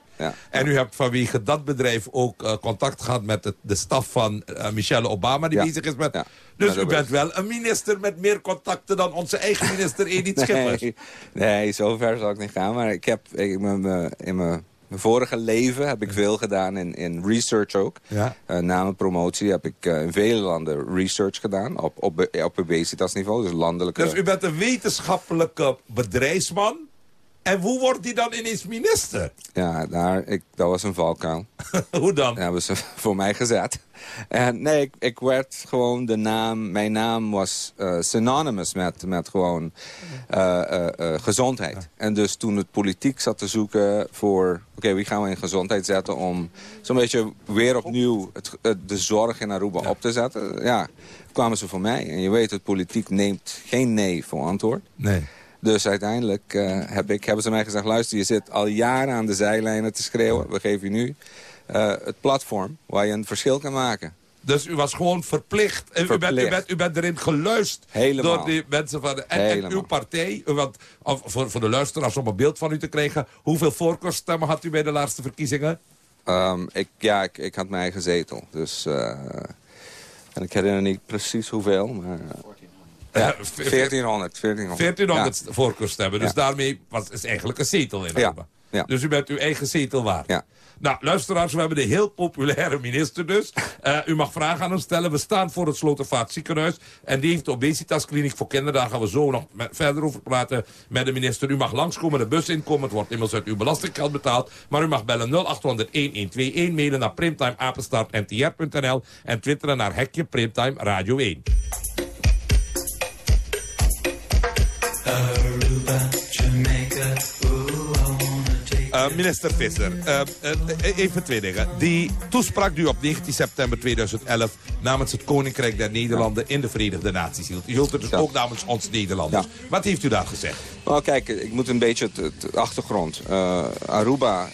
En u hebt vanwege dat bedrijf ook eh, contact gehad met het- de staf van Michelle Obama. Die bezig is met... Dus u bent wel een minister met meer contacten dan onze eigen minister Edith Schippers. Nee, zover zal ik niet gaan. Maar ik heb ik, in, mijn, in mijn mijn vorige leven heb ik veel gedaan in, in research ook. Ja. Eh, na mijn promotie heb ik eh, in vele landen research gedaan. Op, op, op obesitasniveau, dus landelijke... Dus u bent een wetenschappelijke bedrijfsman. En hoe wordt die dan ineens minister? Ja, daar, ik, dat was een valkuil. Hoe dan? Dat hebben ze voor mij gezet. En nee, ik, ik werd gewoon de naam... Mijn naam was eh, synonymous met, met gewoon eh, eh, gezondheid. En dus toen het politiek zat te zoeken voor... Oké, wie gaan we in gezondheid zetten om zo'n beetje weer opnieuw het, het- de zorg in Aruba op te zetten? Ja, kwamen ze voor mij. En je weet, het politiek neemt geen nee voor antwoord. Nee. Dus uiteindelijk eh, heb ik, hebben ze mij gezegd... luister, je zit al jaren aan de zijlijnen te schreeuwen. We geven je nu eh, het platform waar je een verschil kan maken. Dus u was gewoon verplicht. En U, bent, u, Verplicht. bent, u bent erin geluisterd Helemaal. door die mensen van... de- En, uw partij, want, of voor, voor de luisteraars om een beeld van u te krijgen... hoeveel voorkeurstemmen had u bij de laatste verkiezingen? Ehm, ik, ja, ik, ik had mijn eigen zetel. Dus, eh, en ik herinner niet precies hoeveel, maar... eh, ja, 1400. 1400, 1400 Ja. voorkeurstemmen. Dus Ja. daarmee was is eigenlijk een zetel in Ja. Aruba. Ja. Dus u bent uw eigen zetel waard. Ja. Nou, luisteraars, we hebben de heel populaire minister dus. Eh, u mag vragen aan hem stellen. We staan voor het Slotervaart ziekenhuis. En die heeft de obesitaskliniek voor kinderen. Daar gaan we zo nog met- verder over praten met de minister. U mag langskomen, de bus inkomen. Het wordt immers uit uw belastinggeld betaald. Maar u mag bellen 0800-1121. Mailen naar primtimeapenstaartntr.nl. En twitteren naar hekje Primtime Radio 1. Eh, minister Visser, eh, eh, even twee dingen. Die toespraak die u op 19 september 2011 namens het Koninkrijk der Nederlanden in de Verenigde Naties hield. U hield het dus ook namens ons Nederlanders. Wat heeft u daar gezegd? Nou, kijk, ik moet een beetje het, het achtergrond. Aruba,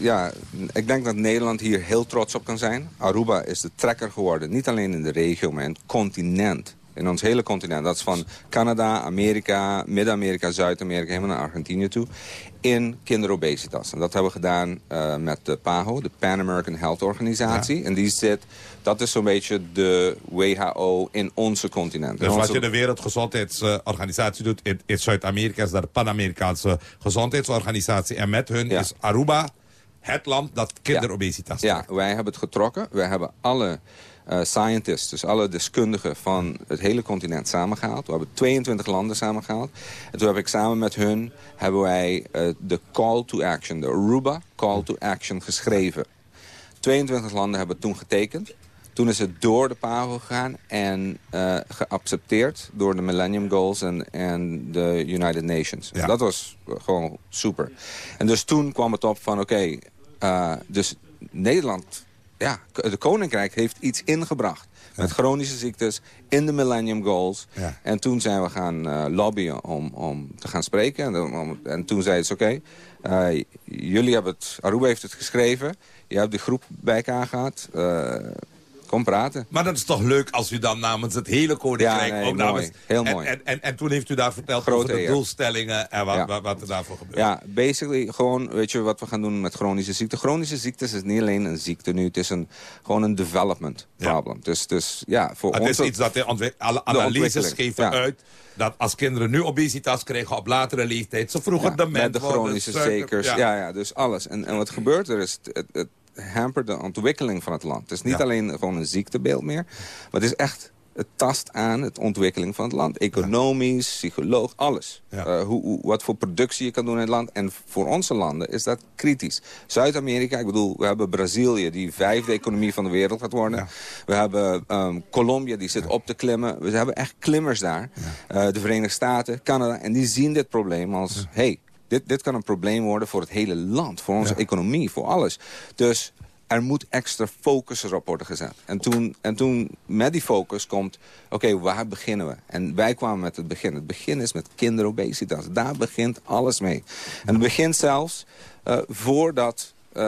ja, ik denk dat Nederland hier heel trots op kan zijn. Aruba is de trekker geworden, niet alleen in de regio, maar in het continent. In ons hele continent. Dat is van Canada, Amerika, Midden-Amerika, Zuid-Amerika, helemaal naar Argentinië toe. In kinderobesitas. En dat hebben we gedaan eh, met de PAHO, de Pan American Health Organisatie. En die zit, dat is zo'n beetje de WHO in onze continent. Dus wat je de Wereldgezondheidsorganisatie doet in, in Zuid-Amerika... is dat de Pan-Amerikaanse Gezondheidsorganisatie. En met hun is Aruba het land dat kinderobesitas Ja, wij hebben het getrokken. Wij hebben alle eh, scientists, dus alle deskundigen van het hele continent samengehaald. We hebben 22 landen samengehaald. En toen heb ik samen met hun hebben wij eh, de Call to Action, de Aruba Call to Action geschreven. 22 landen hebben het toen getekend. Toen is het door de PAHO gegaan en eh, geaccepteerd door de Millennium Goals en, en de United Nations. Dat was gewoon super. En dus toen kwam het op van oké, dus Nederland, ja, de Koninkrijk heeft iets ingebracht. Met chronische ziektes in de Millennium Goals. En toen zijn we gaan eh, lobbyen om, om te gaan spreken. En, om- en toen zei ze, oké, eh, jullie hebben het, Aruba heeft het geschreven. Je hebt de groep bij elkaar gehad. Eh, kom praten. Maar dat is toch leuk als u dan namens het hele Koninkrijk... Ja, nee, ook mooi. namens, Heel mooi. En, en, en toen heeft u daar verteld Grote over de eer. doelstellingen... en wat, Ja. wat, wat er daarvoor gebeurt. Ja, basically gewoon, weet je wat we gaan doen met chronische ziekte. Chronische ziektes is niet alleen een ziekte nu, het is een, gewoon een development problem. Dus, dus ja, voor Het ons... is iets dat de alle analyses geven ja. uit... dat als kinderen nu obesitas krijgen op latere leeftijd... ze vroeger Ja, dement met de chronische zekers. Ja. Ja, dus alles. En, en wat gebeurt er is, het, het hampert de ontwikkeling van het land. Het is niet Ja. alleen gewoon een ziektebeeld meer, maar het is echt... Het tast aan het ontwikkeling van het land. Economisch, psycholoog, alles. Eh, hoe, hoe- wat voor productie je kan doen in het land. En voor onze landen is dat kritisch. Zuid-Amerika, ik bedoel, we hebben Brazilië... die vijfde economie van de wereld gaat worden. We hebben ehm Colombia, die zit op te klimmen. We hebben echt klimmers daar. Eh, de Verenigde Staten, Canada. En die zien dit probleem als... hey, dit, dit kan een probleem worden voor het hele land. Voor onze economie, voor alles. Dus er moet extra focus erop worden gezet. En toen, en toen met die focus komt, oké, waar beginnen we? En wij kwamen met het begin. Het begin is met kinderobesitas. Daar begint alles mee. En het begint zelfs eh, voordat eh,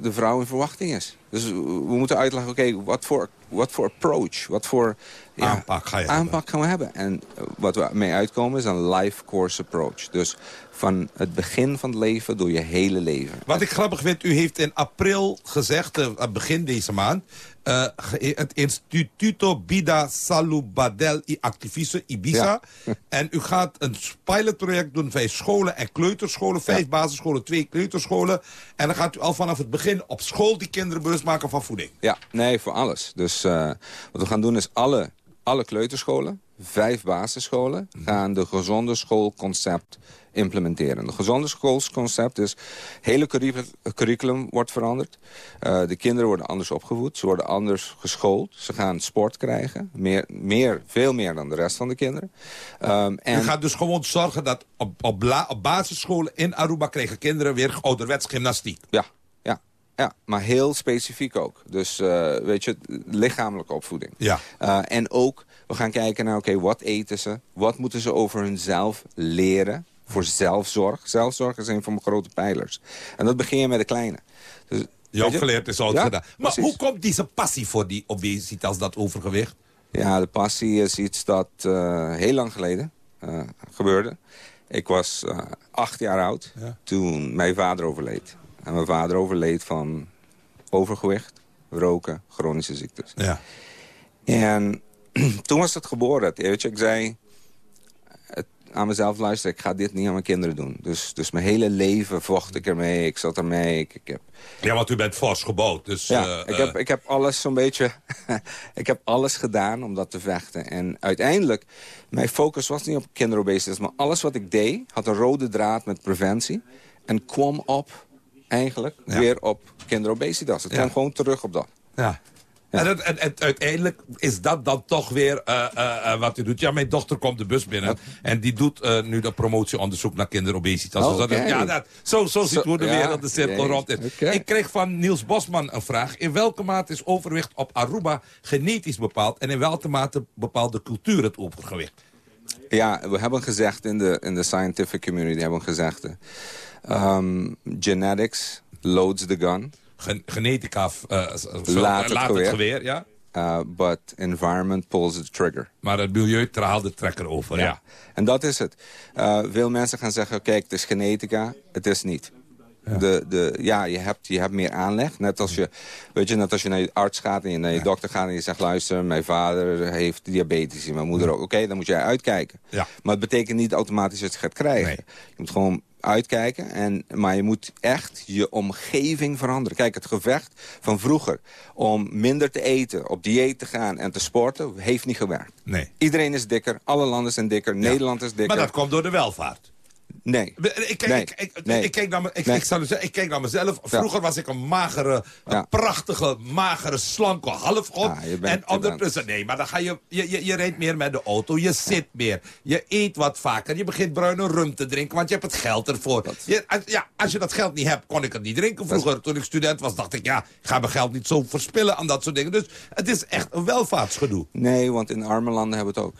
de vrouw in verwachting is. Dus we moeten uitleggen, oké, wat voor wat voor approach, wat voor ja, Aanpak ga je aanpak gaan we hebben. En eh, wat we mee uitkomen is een life course approach. Dus van het begin van het leven door je hele leven. Wat ik grappig vind, u heeft in april gezegd, eh, begin deze maand... eh, het Instituto Bida Salubadel y Activiso Ibiza. En u gaat een pilotproject doen bij scholen en kleuterscholen. Vijf basisscholen, twee kleuterscholen. En dan gaat u al vanaf het begin op school die kinderen bewust maken van voeding. Ja, nee, voor alles. Dus wat we gaan doen is alle, alle kleuterscholen, vijf basisscholen... gaan de gezonde schoolconcept implementeren. De gezonde schoolconcept is... hele curricu- curriculum wordt veranderd. Eh, de kinderen worden anders opgevoed. Ze worden anders geschoold. Ze gaan sport krijgen. Meer, meer, veel meer dan de rest van de kinderen. Ehm, en... U gaat dus gewoon zorgen dat op, op, op basisscholen in Aruba... krijgen kinderen weer ouderwets gymnastiek. Ja, ja, maar heel specifiek ook. Dus eh, weet je, lichamelijke opvoeding. Ja. Eh, en ook, we gaan kijken naar, oké, wat eten ze? Wat moeten ze over hunzelf leren? Voor zelfzorg. Zelfzorg is een van mijn grote pijlers. En dat begin je met de kleine. Dus, Je is Ja, gedaan. Maar precies. hoe komt deze passie voor die obesitas, dat overgewicht? Ja, de passie is iets dat eh, heel lang geleden gebeurde. Ik was acht jaar oud toen mijn vader overleed. En mijn vader overleed van overgewicht, roken, chronische ziektes. Ja. En toen was het geboren. Weet je, ik zei het, aan mezelf, luister, ik ga dit niet aan mijn kinderen doen. Dus, dus mijn hele leven vocht ik ermee, ik zat ermee. Ik, ik heb Ja, want u bent fors gebouwd. Dus, ja, eh, ik, heb, ik heb alles zo'n beetje... ik heb alles gedaan om dat te vechten. En uiteindelijk, mijn focus was niet op kinderobesitas... maar alles wat ik deed had een rode draad met preventie... en kwam op, eigenlijk, weer op kinderobesitas. Het Ja. kwam gewoon terug op dat. Ja. En, het- en, en uiteindelijk is dat dan toch weer eh, eh, eh, wat u doet. Ja, mijn dochter komt de bus binnen. En die doet nu dat promotieonderzoek naar kinderobesitas. Oh, Dus dat- ja, dat, zo, zo ziet hoe de wereld de cirkel rond is. Ik kreeg van Niels Bosman een vraag. In welke mate is overwicht op Aruba genetisch bepaald... en in welke mate bepaalt de cultuur het overgewicht? Ja, we hebben gezegd in de, in de scientific community... hebben gezegd, eh, um, genetics loads the gun. Gen- genetica eh, laat het laat geweer. het geweer, ja. Uh, but environment pulls the trigger. Maar het milieu haalt de trekker over, ja. En dat is het. Uh, veel mensen gaan zeggen, kijk, het is genetica. Het is niet. Ja, de, de, ja je, hebt, je hebt meer aanleg. Net als je, weet je, net als je naar je arts gaat en je naar je dokter gaat en je zegt... luister, mijn vader heeft diabetes en mijn moeder ook. Oké, dan moet jij uitkijken. Ja. Maar het betekent niet automatisch dat je het gaat krijgen. Je moet gewoon uitkijken. En, maar je moet echt je omgeving veranderen. Kijk, het gevecht van vroeger om minder te eten, op dieet te gaan en te sporten... heeft niet gewerkt. Nee. Iedereen is dikker, alle landen zijn dikker, Nederland is dikker. Maar dat komt door de welvaart. Nee. Ik kijk, Nee. ik, ik, Nee. ik, kijk naar, ik, Nee. ik, zou zeggen, ik kijk naar mezelf. Vroeger was ik een magere, een Ja. prachtige, magere, slanke halfgod. Ja, je bent- en ondertussen, nee, maar dan ga je, je, je, je rijdt meer met de auto, je zit meer, je eet wat vaker, je begint bruine rum te drinken, want je hebt het geld ervoor. Je, als, ja, als je dat geld niet hebt, kon ik het niet drinken. Vroeger, toen ik student was, dacht ik, ja, ik ga mijn geld niet zo verspillen aan dat soort dingen. Dus het is echt een welvaartsgedoe. Nee, want in arme landen hebben we het ook.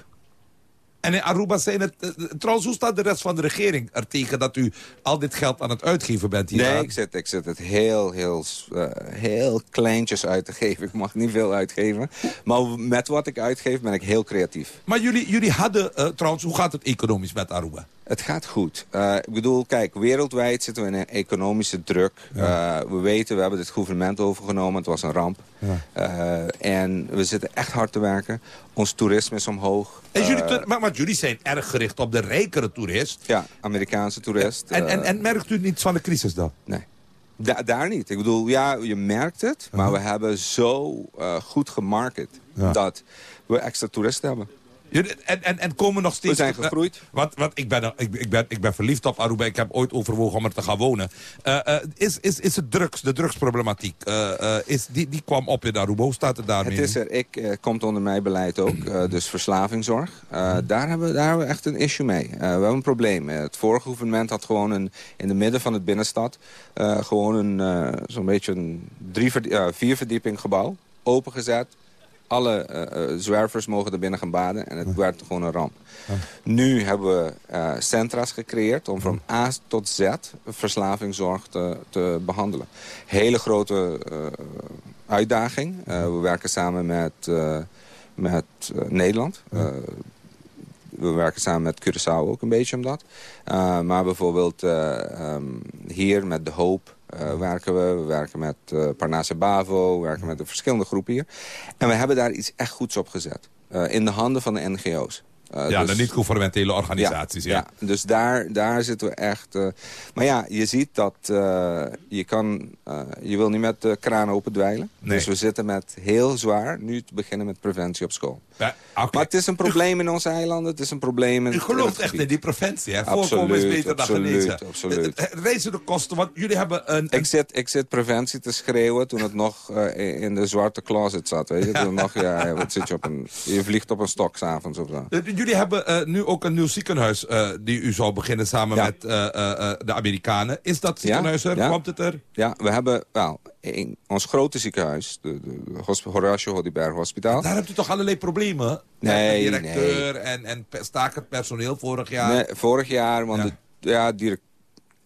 En in Aruba zijn het... eh, trouwens, hoe staat de rest van de regering er tegen dat u al dit geld aan het uitgeven bent hier? Nee, ik zit, ik zit het heel, heel, eh, heel kleintjes uit te geven. Ik mag niet veel uitgeven. Maar met wat ik uitgeef ben ik heel creatief. Maar jullie, jullie hadden, eh, trouwens, hoe gaat het economisch met Aruba? Het gaat goed. Uh, ik bedoel, kijk, wereldwijd zitten we in een economische druk. Ja. Uh, we weten, we hebben dit gouvernement overgenomen. Het was een ramp. Ja. Uh, en we zitten echt hard te werken. Ons toerisme is omhoog. En jullie, maar, maar, jullie zijn erg gericht op de rijkere toerist. Ja, Amerikaanse toerist. En, en, en merkt u niets van de crisis dan? Nee. Da daar niet. Ik bedoel, ja, je merkt het. Maar -huh. we hebben zo goed gemarket ja. dat we extra toeristen hebben. En, en, en komen nog steeds... We zijn gegroeid. Want, want ik, ben, ik, ik, ben, ik ben verliefd op Aruba. Ik heb ooit overwogen om er te gaan wonen. Uh, uh, is, is, is het drugs, de drugsproblematiek, uh, is, die, die kwam op in Aruba. Hoe staat het daarmee? Het is er. Ik, komt onder mijn beleid ook. dus verslavingszorg. daar, hebben we, daar hebben we echt een issue mee. we hebben een probleem. het vorige gouvernement had gewoon een, in de midden van het binnenstad... gewoon een zo'n beetje een drie, vier verdieping gebouw. Opengezet alle uh, zwervers mogen er binnen gaan baden. En het werd gewoon een ramp. Nu hebben we uh, centra's gecreëerd om van A tot Z verslavingszorg te, te behandelen. Hele grote uh, uitdaging. we werken samen met, met Nederland. we werken samen met Curaçao ook een beetje om dat. maar bijvoorbeeld um, hier met De Hoop... eh, werken we. We werken met eh Parnase Bavo, we werken met de verschillende groepen hier. En we hebben daar iets echt goeds op gezet. Eh, in de handen van de NGO's. Eh, ja, dus- de niet-gouvernementele organisaties. Ja, ja, dus daar, daar zitten we echt... eh, maar ja, je ziet dat eh, je kan... je wil niet met de kraan open dweilen. Nee. Dus we zitten met heel zwaar nu te beginnen met preventie op school. Ja. Maar het is een probleem in onze eilanden. Het is een probleem in U gelooft echt in die preventie, hè? Absoluut, Voorkomen is beter dan absoluut, genezen. absoluut. Reizen de kosten, want jullie hebben een... Ik zit, ik zit preventie te schreeuwen toen het nog in de zwarte closet zat. Weet je? Toen nog, ja, wat zit je op een... Je vliegt op een stok s'avonds of zo. Jullie hebben eh, nu ook een nieuw ziekenhuis eh, die u zal beginnen samen Ja. met eh, de Amerikanen. Is dat ziekenhuis er? ja. Komt het er? Ja, we hebben wel in ons grote ziekenhuis, de, de, Horatio Hospitaal. Daar hebt u toch allerlei problemen? Nee, de directeur en, en pe- stakend personeel vorig jaar. Nee, vorig jaar, want De, ja, direct,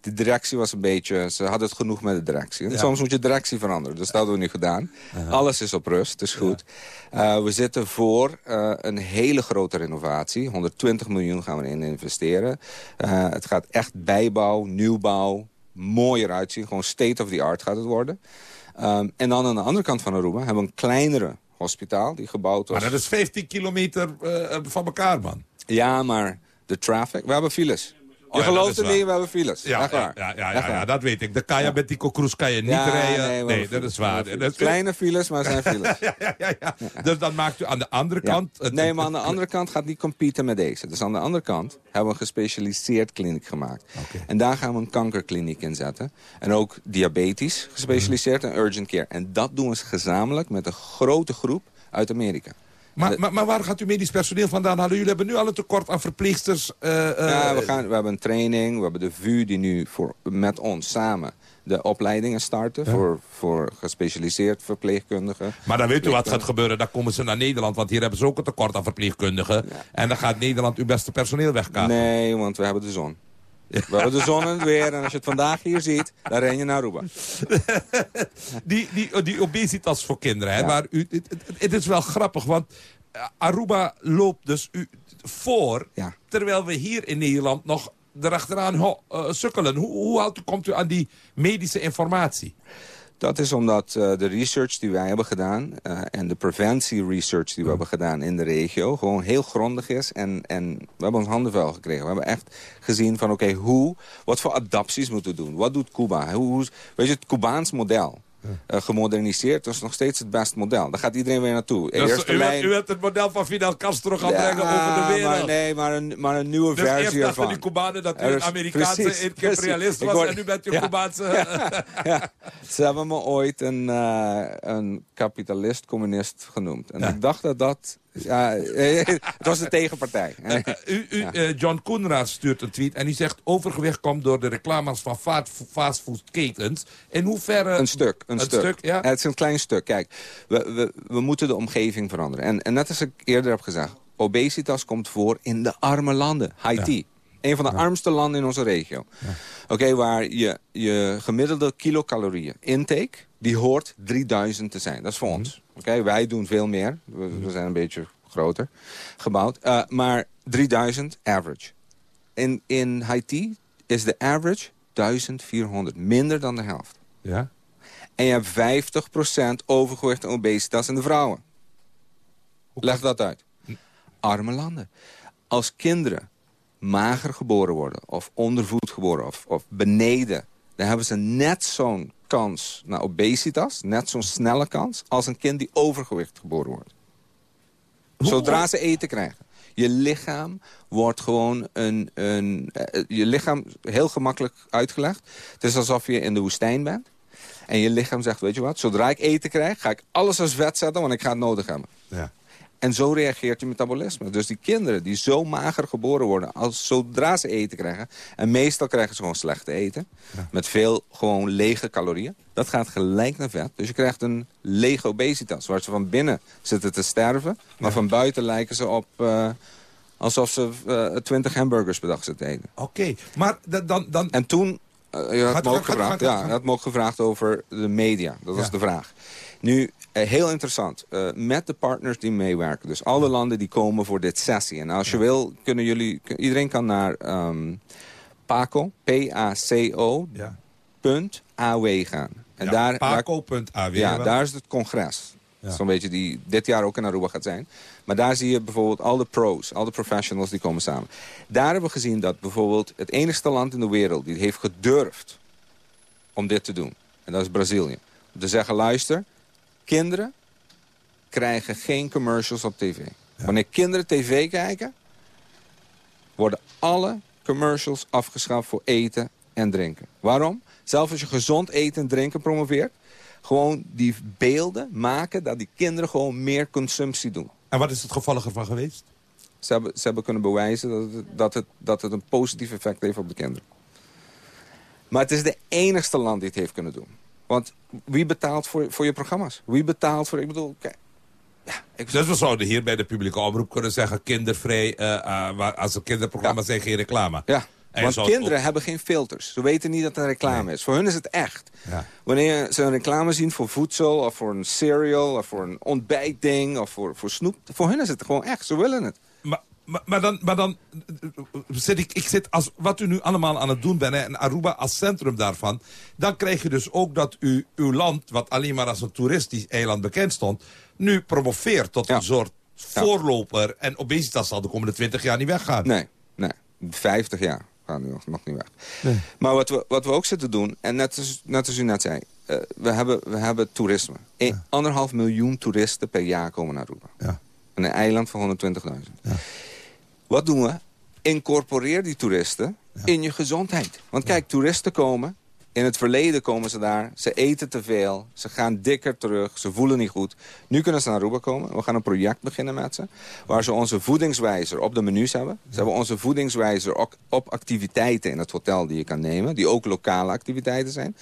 de directie was een beetje... Ze hadden het genoeg met de directie. En Ja. Soms moet je directie veranderen. Dus dat hebben we nu gedaan. Alles is op rust, het is goed. Eh, we zitten voor eh, een hele grote renovatie. 120 miljoen gaan we in investeren. Eh, het gaat echt bijbouw, nieuwbouw, mooier uitzien. Gewoon state of the art gaat het worden. Ehm, en dan aan de andere kant van Aruba hebben we een kleinere hospitaal die gebouwd was. Maar dat is 15 kilometer van elkaar, man. Ja, maar de traffic... We hebben files. Oh je ja, dat gelooft het niet, we hebben files. Ja, Echt ja, waar. ja, ja, ja, ja, dat weet ik. De Kaya met die kan je niet Ja, rijden. nee, dat is waar. Dat Kleine files, maar zijn files. Dus dan maakt u aan de andere Ja. kant... het- nee, maar aan de andere kant gaat niet competen met deze. Dus aan de andere kant hebben we een gespecialiseerd kliniek gemaakt. En daar gaan we een kankerkliniek in zetten. En ook diabetes gespecialiseerd en urgent care. En dat doen we gezamenlijk met een grote groep uit Amerika. Maar, maar, maar waar gaat uw medisch personeel vandaan halen? Jullie hebben nu al een tekort aan verpleegsters. eh, ja, we, gaan, we hebben een training. We hebben de VU die nu voor, met ons samen de opleidingen starten... Voor, voor gespecialiseerd verpleegkundigen. Maar dan weet u wat gaat gebeuren. Dan komen ze naar Nederland, want hier hebben ze ook een tekort aan verpleegkundigen. En dan gaat Nederland uw beste personeel wegkapen. Nee, want we hebben de zon. We hebben de zon en het weer. En als je het vandaag hier ziet, dan ren je naar Aruba. die, die, die obesitas voor kinderen. Hè, waar u, het, het- het is wel grappig, want eh, Aruba loopt dus u voor... terwijl we hier in Nederland nog erachteraan ho- eh, sukkelen. Hoe, hoe komt u aan die medische informatie? Dat is omdat eh, de research die wij hebben gedaan... eh, en de preventie research die we hebben gedaan in de regio... gewoon heel grondig is. En, en we hebben ons handen vuil gekregen. We hebben echt gezien van oké, hoe, wat voor adapties moeten we doen? Wat doet Cuba? Hoe, hoe, weet je, het Cubaans model... eh, gemoderniseerd, dat is nog steeds het beste model. Daar gaat iedereen weer naartoe. Dus eerste u, lijn- u wilt het model van Fidel Castro gaan Ja, brengen over de wereld. Maar, nee, maar een, maar een nieuwe Dus versie ervan. die Cubanen dat u Er een Amerikaanse precies, imperialist was... Hoor- en nu bent u een Ja. Cubaanse... Ja. Ze hebben me ooit een, eh, een kapitalist-communist genoemd. En ik dacht dat dat... Ja, eh, het was de tegenpartij. Eh, u, u, eh, John Koenraad stuurt een tweet en die zegt... overgewicht komt door de reclames van fa- fastfoodketens. In hoeverre... Een stuk, een, stuk. ja? Het is een klein stuk. Kijk, we, we, we moeten de omgeving veranderen. En, en net als ik eerder heb gezegd... obesitas komt voor in de arme landen. Haiti. Een van de armste landen in onze regio. Oké, waar je, je gemiddelde kilocalorieën intake... die hoort 3000 te zijn. Dat is voor ons. Oké, wij doen veel meer. We, we zijn een beetje groter gebouwd. Eh, maar 3000 average. In, in Haiti is de average 1400. Minder dan de helft. Ja. En je hebt 50% overgewicht en obesitas in de vrouwen. Leg dat uit. Arme landen. Als kinderen mager geboren worden... of ondervoed geboren of, of beneden... dan hebben ze net zo'n kans naar obesitas... net zo'n snelle kans... als een kind die overgewicht geboren wordt. Zodra ze eten krijgen. Je lichaam wordt gewoon een... een eh, je lichaam, heel gemakkelijk uitgelegd... het is alsof je in de woestijn bent... en je lichaam zegt, weet je wat... zodra ik eten krijg, ga ik alles als vet zetten... want ik ga het nodig hebben. Ja. En zo reageert je metabolisme. Dus die kinderen die zo mager geboren worden... Als, zodra ze eten krijgen... en meestal krijgen ze gewoon slecht eten... met veel gewoon lege calorieën... dat gaat gelijk naar vet. Dus je krijgt een lege obesitas... waar ze van binnen zitten te sterven... maar van buiten lijken ze op... eh, alsof ze eh, twintig hamburgers per dag zitten eten. Oké, maar da- dan... dan... En toen... eh, je had Gaat- me ook gevraagd, gaat- ja, gaat- je had me ook gevraagd over de media. Dat was de vraag. Nu, eh, heel interessant. eh, met de partners die meewerken. Dus alle landen die komen voor dit sessie. En als je wil, kunnen jullie... Iedereen kan naar ehm, PACO, P-A-C-O... Ja. Punt AW gaan. En Ja, daar, Paco.aw, Ja, wel? daar is het congres. Ja. Zo'n beetje die dit jaar ook in Aruba gaat zijn. Maar daar zie je bijvoorbeeld al de pros, al de professionals die komen samen. Daar hebben we gezien dat bijvoorbeeld het enigste land in de wereld... die heeft gedurfd om dit te doen. En dat is Brazilië. Om te zeggen, luister, kinderen krijgen geen commercials op tv. Wanneer kinderen tv kijken, worden alle commercials afgeschaft voor eten en drinken. Waarom? Zelfs als je gezond eten en drinken promoveert... gewoon die beelden maken dat die kinderen gewoon meer consumptie doen. En wat is het gevolg ervan geweest? Ze hebben, ze hebben kunnen bewijzen dat het, dat, het, dat het een positief effect heeft op de kinderen. Maar het is de enigste land die het heeft kunnen doen. Want wie betaalt voor, voor je programma's? Wie betaalt voor... Ik bedoel, kijk, Dus we zouden hier bij de publieke omroep kunnen zeggen... kindervrij, eh, eh, als er kinderprogramma's zijn, geen reclame. Ja, En want kinderen hebben geen filters. Ze weten niet dat het een reclame is. Voor hun is het echt. Wanneer ze een reclame zien voor voedsel... of voor een cereal, of voor een ontbijtding... of voor, voor snoep, voor hun is het gewoon echt. Ze willen het. Maar, dan, maar dan eh, zit ik, ik zit als wat u nu allemaal aan het doen bent, hè, en Aruba als centrum daarvan, dan krijg je dus ook dat u uw land, wat alleen maar als een toeristisch eiland bekend stond, nu promoveert tot een soort voorloper. En obesitas zal de komende 20 jaar niet weggaan. Nee, nee. 50 jaar gaan die nog, nog niet weg. Maar wat we, wat we ook zitten doen, en net als, net als u net zei... eh, we, hebben, we hebben toerisme. Een, Anderhalf miljoen toeristen per jaar komen naar Aruba. Ja. En een eiland van 120.000. Wat doen we? Incorporeer die toeristen in je gezondheid. Want kijk, toeristen komen... In het verleden komen ze daar, ze eten te veel, ze gaan dikker terug, ze voelen niet goed. Nu kunnen ze naar Aruba komen. We gaan een project beginnen met ze. Waar ze onze voedingswijzer op de menus hebben. Ze hebben onze voedingswijzer ook op activiteiten in het hotel die je kan nemen. Die ook lokale activiteiten zijn.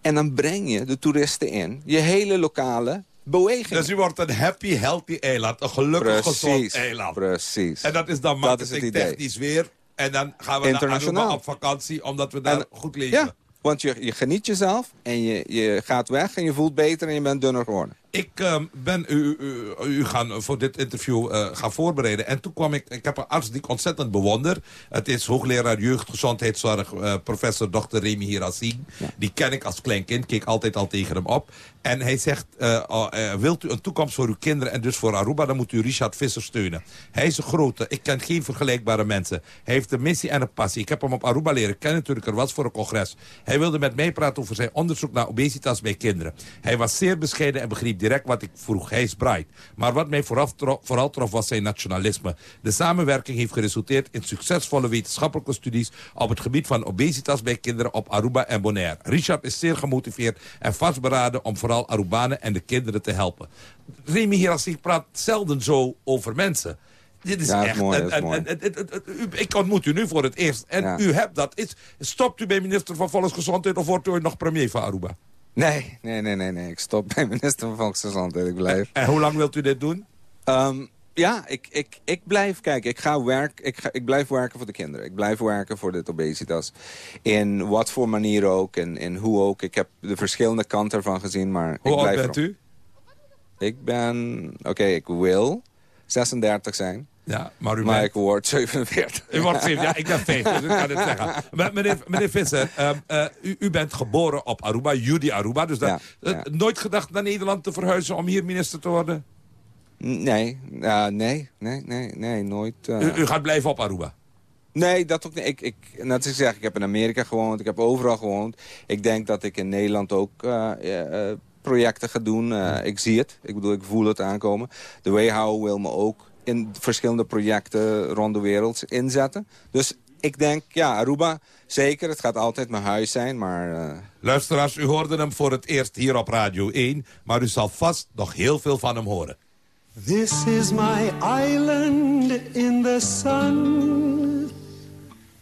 En dan breng je de toeristen in je hele lokale beweging. Dus u wordt een happy, healthy eiland. Een gelukkig, gezond eiland. precies. En dat is dan marketingtechnisch weer. En dan gaan we naar. Aruba op vakantie, omdat we daar En- goed leven. Ja, want je, je geniet jezelf en je, je gaat weg en je voelt beter en je bent dunner geworden. Ik ehm, ben u, u, u gaan voor dit interview eh, gaan voorbereiden. En toen kwam ik, ik heb een arts die ik ontzettend bewonder. Het is hoogleraar jeugdgezondheidszorg, eh, professor Dr. Remy Hirasing. Die ken ik als klein kind, keek altijd al tegen hem op. En hij zegt, eh, oh, wilt u een toekomst voor uw kinderen en dus voor Aruba... dan moet u Richard Visser steunen. Hij is een grote, ik ken geen vergelijkbare mensen. Hij heeft een missie en een passie. Ik heb hem op Aruba leren kennen toen ik er was voor een congres. Hij wilde met mij praten over zijn onderzoek naar obesitas bij kinderen. Hij was zeer bescheiden en begreep direct wat ik vroeg. Hij is bright. Maar wat mij vooraf tro- vooral trof was zijn nationalisme. De samenwerking heeft geresulteerd in succesvolle wetenschappelijke studies... op het gebied van obesitas bij kinderen op Aruba en Bonaire. Richard is zeer gemotiveerd en vastberaden om vooral Arubanen en de kinderen te helpen. Remy Hirassi praat zelden zo over mensen. Dit is Ja, echt... is mooi. en- en- en- ik ontmoet u nu voor het eerst. En Ja. u hebt dat. Is, stopt u bij minister van Volksgezondheid of wordt u ooit nog premier van Aruba? Nee, nee, nee, nee, nee. Ik stop bij minister van Volksgezondheid. Ik blijf. En hoe lang wilt u dit doen? Ehm, ja, ik, ik, ik blijf kijken. Ik, ga werk, ik, ga, ik blijf werken voor de kinderen. Ik blijf werken voor dit obesitas. In wat voor manier ook en, en hoe ook. Ik heb de verschillende kanten ervan gezien, maar Hoe ik oud blijf bent erop. u? Ik ben... Oké, ik wil 36 zijn. Ja, maar u maar bent- ik word 47. U wordt 50, ja, ik ben 50, dus ik kan het zeggen. Maar meneer, meneer Visser, ehm, eh, u, u bent geboren op Aruba, Judy Aruba. Dus dat, Ja, nooit gedacht naar Nederland te verhuizen om hier minister te worden? Nee, nee, nee, nee, nee, nooit. eh. U, u gaat blijven op Aruba? Nee, dat ook niet. Ik, ik, net als ik zeg, ik heb in Amerika gewoond, ik heb overal gewoond. Ik denk dat ik in Nederland ook eh, projecten ga doen. Ik zie het, ik bedoel, ik voel het aankomen. De Wayhow wil me ook in verschillende projecten rond de wereld inzetten. Dus ik denk, ja, Aruba, zeker, het gaat altijd mijn huis zijn, maar... eh, Luisteraars, u hoorde hem voor het eerst hier op Radio 1... maar u zal vast nog heel veel van hem horen. This is my island in the sun,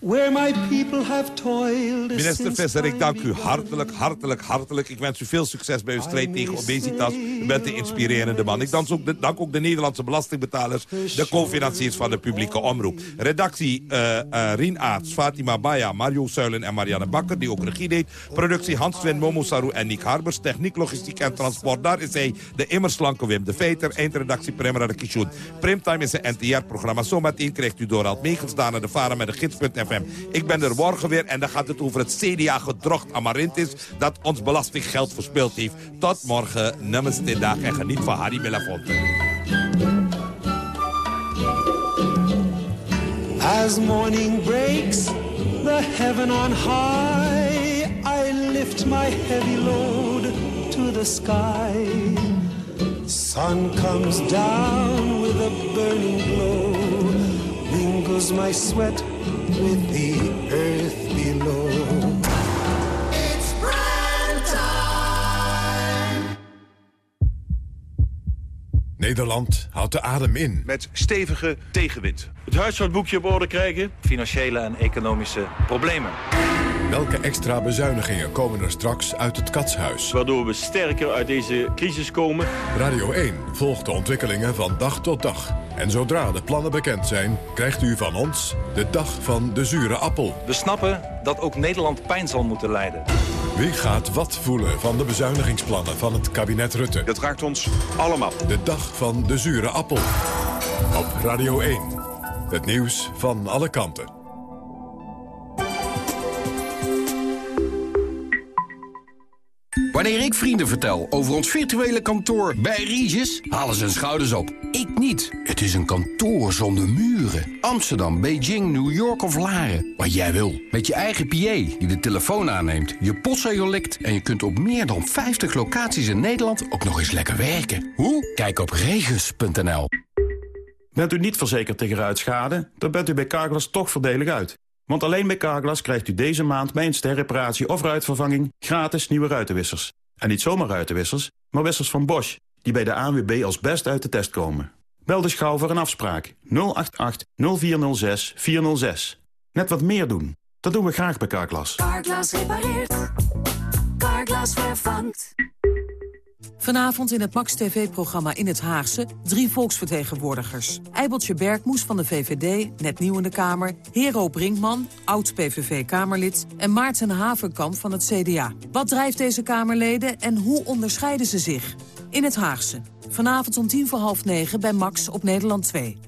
where my people have toiled Minister Visser, ik dank u hartelijk, hartelijk, hartelijk. Ik wens u veel succes bij uw strijd tegen obesitas. U bent een inspirerende man. Ik dank ook de, dank ook de Nederlandse belastingbetalers, de co-financiers van de publieke omroep. Redactie eh, Rien Aarts, Fatima Baya, Mario Suilen en Marianne Bakker, die ook regie deed. Productie Hans Twin, Momo Saru en Nick Harbers. Techniek, logistiek en transport. Daar is hij, de immer slanke Wim de Veter. Eindredactie Prem Radakishun. Primtime is een NTR-programma. Zometeen krijgt u Dorald Meegens, daarna de varen met de gids.fm FM. Ik ben er morgen weer en dan gaat het over het CDA-gedrocht Amarintis... dat ons belastinggeld verspeeld heeft. Tot morgen, namaste dag en geniet van Harry Belafonte. As morning breaks, the heaven on high, I lift my heavy load to the sky. Sun comes down with a burning glow, mingles my sweat with the earth below. It's brand time. Nederland houdt de adem in. Met stevige tegenwind. Het huishoudboekje op orde krijgen. Financiële en economische problemen. Welke extra bezuinigingen komen er straks uit het katshuis? Waardoor we sterker uit deze crisis komen. Radio 1 volgt de ontwikkelingen van dag tot dag. En zodra de plannen bekend zijn, krijgt u van ons de dag van de zure appel. We snappen dat ook Nederland pijn zal moeten lijden. Wie gaat wat voelen van de bezuinigingsplannen van het kabinet Rutte? Dat raakt ons allemaal. De dag van de zure appel. Op Radio 1. Het nieuws van alle kanten. Wanneer ik vrienden vertel over ons virtuele kantoor bij Regis, halen ze hun schouders op. Ik niet. Het is een kantoor zonder muren. Amsterdam, Beijing, New York of Laren. Wat jij wil. Met je eigen PA die de telefoon aanneemt, je postzegel likt... en je kunt op meer dan 50 locaties in Nederland ook nog eens lekker werken. Hoe? Kijk op regis.nl. Bent u niet verzekerd tegen ruitschade? Dan bent u bij Carglass toch voordelig uit. Want alleen bij Carglass krijgt u deze maand bij een sterreparatie of ruitvervanging gratis nieuwe ruitenwissers. En niet zomaar ruitenwissers, maar wissers van Bosch, die bij de ANWB als best uit de test komen. Bel dus gauw voor een afspraak 088 0406 406. Net wat meer doen. Dat doen we graag bij Carglass. Carglass repareert. Carglass vervangt. Vanavond in het Max TV-programma In het Haagse drie volksvertegenwoordigers. Eibeltje Bergmoes van de VVD, net nieuw in de Kamer... Hero Brinkman, oud-PVV-Kamerlid... en Maarten Havenkamp van het CDA. Wat drijft deze Kamerleden en hoe onderscheiden ze zich? In het Haagse. Vanavond om tien voor half negen bij Max op Nederland 2.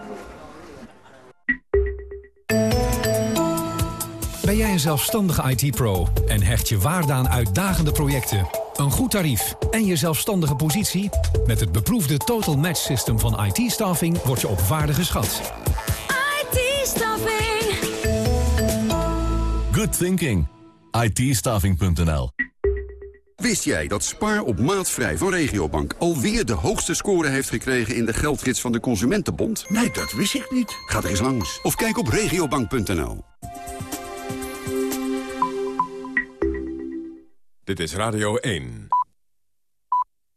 Ben jij een zelfstandige IT-pro en hecht je waarde aan uitdagende projecten, een goed tarief en je zelfstandige positie? Met het beproefde Total Match System van IT-staffing word je op waarde geschat. IT-staffing. Good thinking. itstaffing.nl Wist jij dat Spaar op maatvrij van Regiobank alweer de hoogste score heeft gekregen in de geldgids van de Consumentenbond? Nee, dat wist ik niet. Ga er eens langs of kijk op regiobank.nl. Dit is Radio 1.